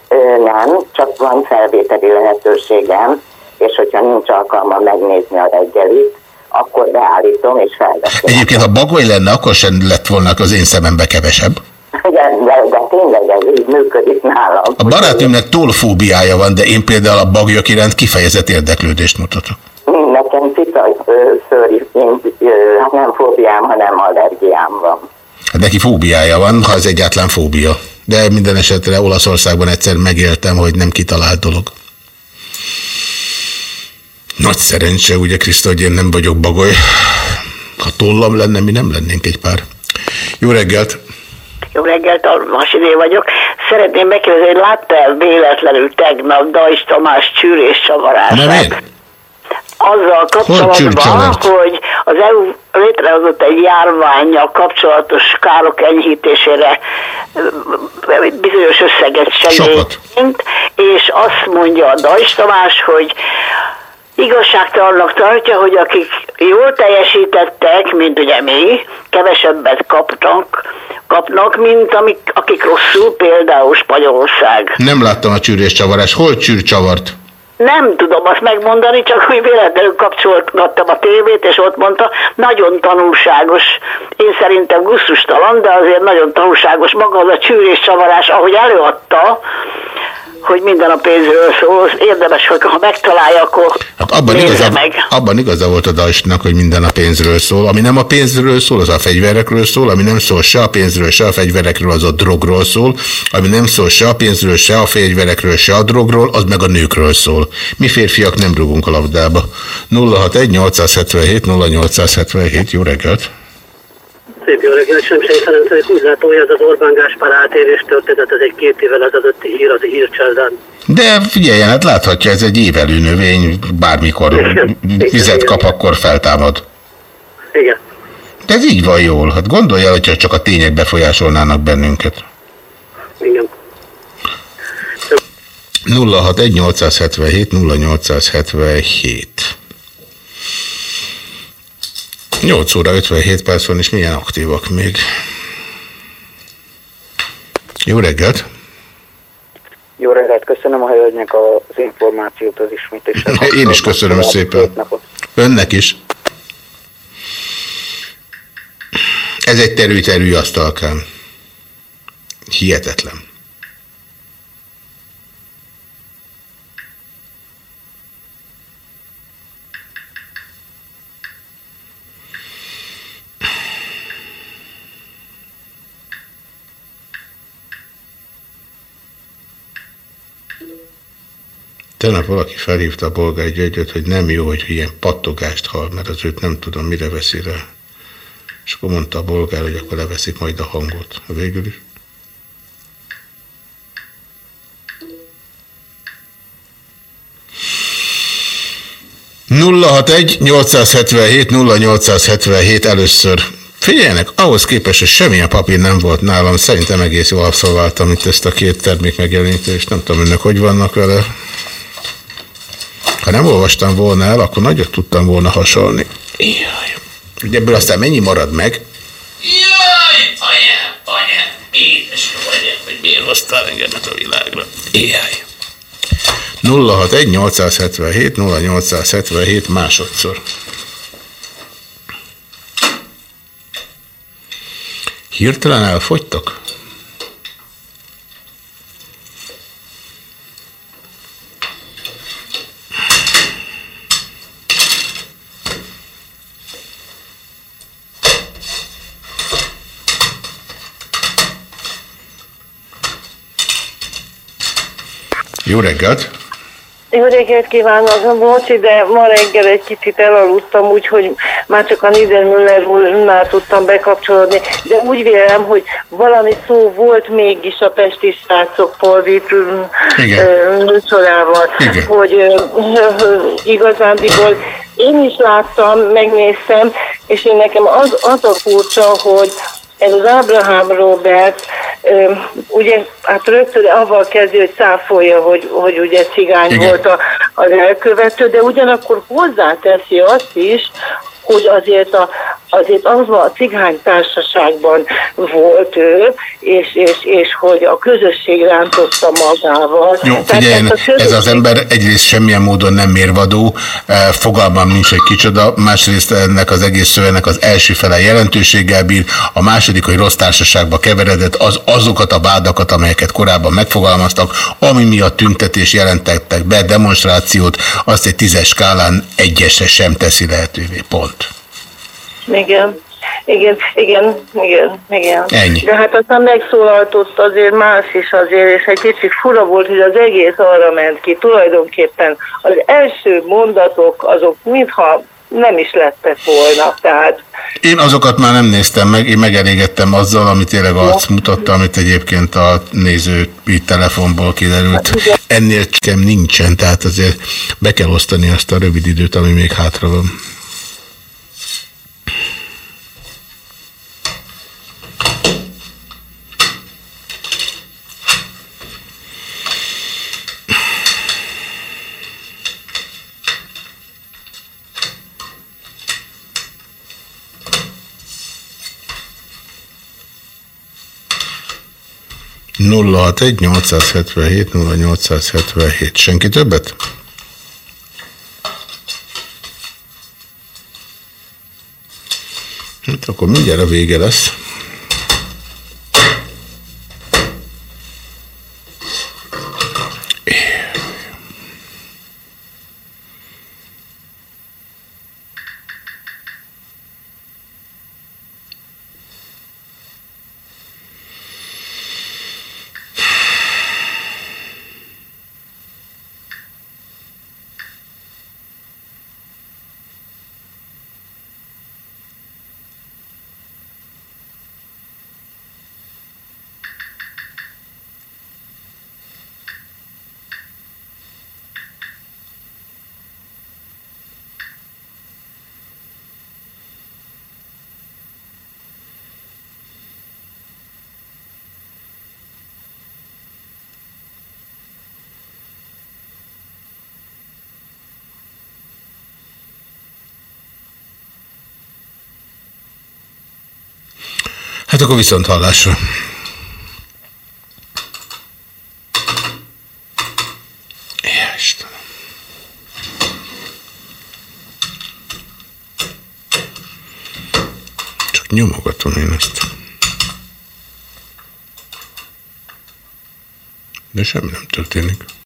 Ö, nem, csak van felvételi lehetőségem, és hogyha nincs alkalma megnézni a reggelit, akkor beállítom és felveszem. Egyébként, ha bagoly lenne, akkor sem lett volna az én szemembe kevesebb. De, de, de tényleg ez így működik nálam. A barátnőmnek tollfóbiája van, de én például a bagyok iránt kifejezett érdeklődést mutatok. Nekem cica szőri, hát nem fóbiám, hanem allergiám van. Hát neki fóbiája van, ha ez egyáltalán fóbia. De minden esetre Olaszországban egyszer megéltem, hogy nem kitalált dolog. Nagy szerencse, ugye Kriszta, hogy én nem vagyok bagoly. Ha tollam lenne, mi nem lennénk egy pár. Jó reggelt! Jó reggelt, Almasiné vagyok. Szeretném megkérdezni, hogy látta-e véletlenül tegnap Dajs Tamás csűrés csavarását? Nem én? Azzal kapcsolatban, hogy az EU létrehozott egy járványjal kapcsolatos károk enyhítésére bizonyos összeget segítünk, és azt mondja a Dajs Tamás, hogy igazságtalannak tartja, hogy akik jól teljesítettek, mint ugye mi, kevesebbet kapnak, kapnak, mint amik, akik rosszul, például Spanyolország. Nem láttam a csűréscsavarást. Hol csűrcsavart? Nem tudom azt megmondani, csak hogy véletlenül kapcsolgattam a tévét, és ott mondta, nagyon tanulságos, én szerintem gusztustalan, de azért nagyon tanulságos maga az a csűréscsavarás, ahogy előadta, hogy minden a pénzről szól, érdemes, hogy ha megtalálja, akkor Hát abban igaza, meg. abban igaza volt a Dajsnak, hogy minden a pénzről szól. Ami nem a pénzről szól, az a fegyverekről szól, ami nem szól se a pénzről, se a fegyverekről, az a drogról szól, ami nem szól se a pénzről, se a fegyverekről, se a drogról, az meg a nőkről szól. Mi férfiak nem rugunk a labdába. 061 877 0877, jó reggelt! Szép jó reggelt, Semsei Ferenc. Úgy látom, hogy ez az Orbán Gáspár átérés történet, ez egy két évvel ezelőtti hír az hírcsaldán. De figyeljen, hát láthatja, ez egy évelő növény, bármikor vizet kap, akkor feltámad. Igen. De ez így van jól. Hát gondolja, hogyha csak a tények befolyásolnának bennünket. Igen. 061 877 0877 8 óra 57 perc van, és milyen aktívak még. Jó reggelt! Jó reggelt, köszönöm a hölgynek az információt, az ismétésre. Én is köszönöm szépen. Önnek is. Ez egy terű-terű asztalkám. Hihetetlen. Tegnap valaki felhívta a bolgár Györgyöt, hogy nem jó, hogy ilyen pattogást hall, mert az őt nem tudom, mire veszi rá. És akkor mondta a bolgár, hogy akkor leveszik majd a hangot. Végül is. nulla 877 0877 először. Figyeljenek, ahhoz képest, hogy semmilyen papír nem volt nálam, szerintem egész jól abszolváltam itt ezt a két termék megjelenítést. Nem tudom, önök hogy vannak vele. Ha nem olvastam volna el, akkor nagyot tudtam volna hasalni. Jaj. Ugye ebből aztán mennyi marad meg? Jaj, anyám, anyám, édes vagy, hogy miért hoztál engemet a világra. Jaj. 061 877 0877 másodszor. Hirtelen elfogytak? Jó reggelt! Jó reggelt kívánok, bocsi, de ma reggel egy kicsit elaludtam, úgyhogy már csak a Niedermüller úrnál tudtam bekapcsolódni, de úgy vélem, hogy valami szó volt mégis a Pesti srácok Polvit műsorával, hogy igazándiból én is láttam, megnéztem, és én nekem az, az a furcsa, hogy ez az Abraham Robert, ugye, hát rögtön avval kezdi, hogy száfolja, hogy, hogy ugye cigány Igen. volt a, az elkövető, de ugyanakkor hozzáteszi azt is, hogy azért, a, azért az a cigány társaságban volt ő, és, és, és hogy a közösség rántotta magával. Jó, ezt a közösség- ez az ember egyrészt semmilyen módon nem mérvadó, eh, fogalmam nincs, hogy kicsoda, másrészt ennek az egész szövegnek az első fele jelentőséggel bír, a második, hogy rossz társaságba keveredett, az azokat a vádakat, amelyeket korábban megfogalmaztak, ami miatt tüntetés jelentettek be, demonstrációt, azt egy tízes skálán egyesre sem teszi lehetővé, pont. Igen. Igen, igen, igen, igen. Ennyi. De hát aztán megszólaltott azért más is azért, és egy kicsit fura volt, hogy az egész arra ment ki. Tulajdonképpen az első mondatok azok mintha nem is lettek volna. Tehát Én azokat már nem néztem meg, én megelégettem azzal, amit tényleg azt mutatta, amit egyébként a néző így telefonból kiderült. Ennél csak nincsen, tehát azért be kell osztani azt a rövid időt, ami még hátra van. Nulla hat egy 877 0877. Senki többet? Hát akkor mindjárt a vége lesz. Akkor viszont hallásra. Csak nyomogatom én ezt. De semmi nem történik.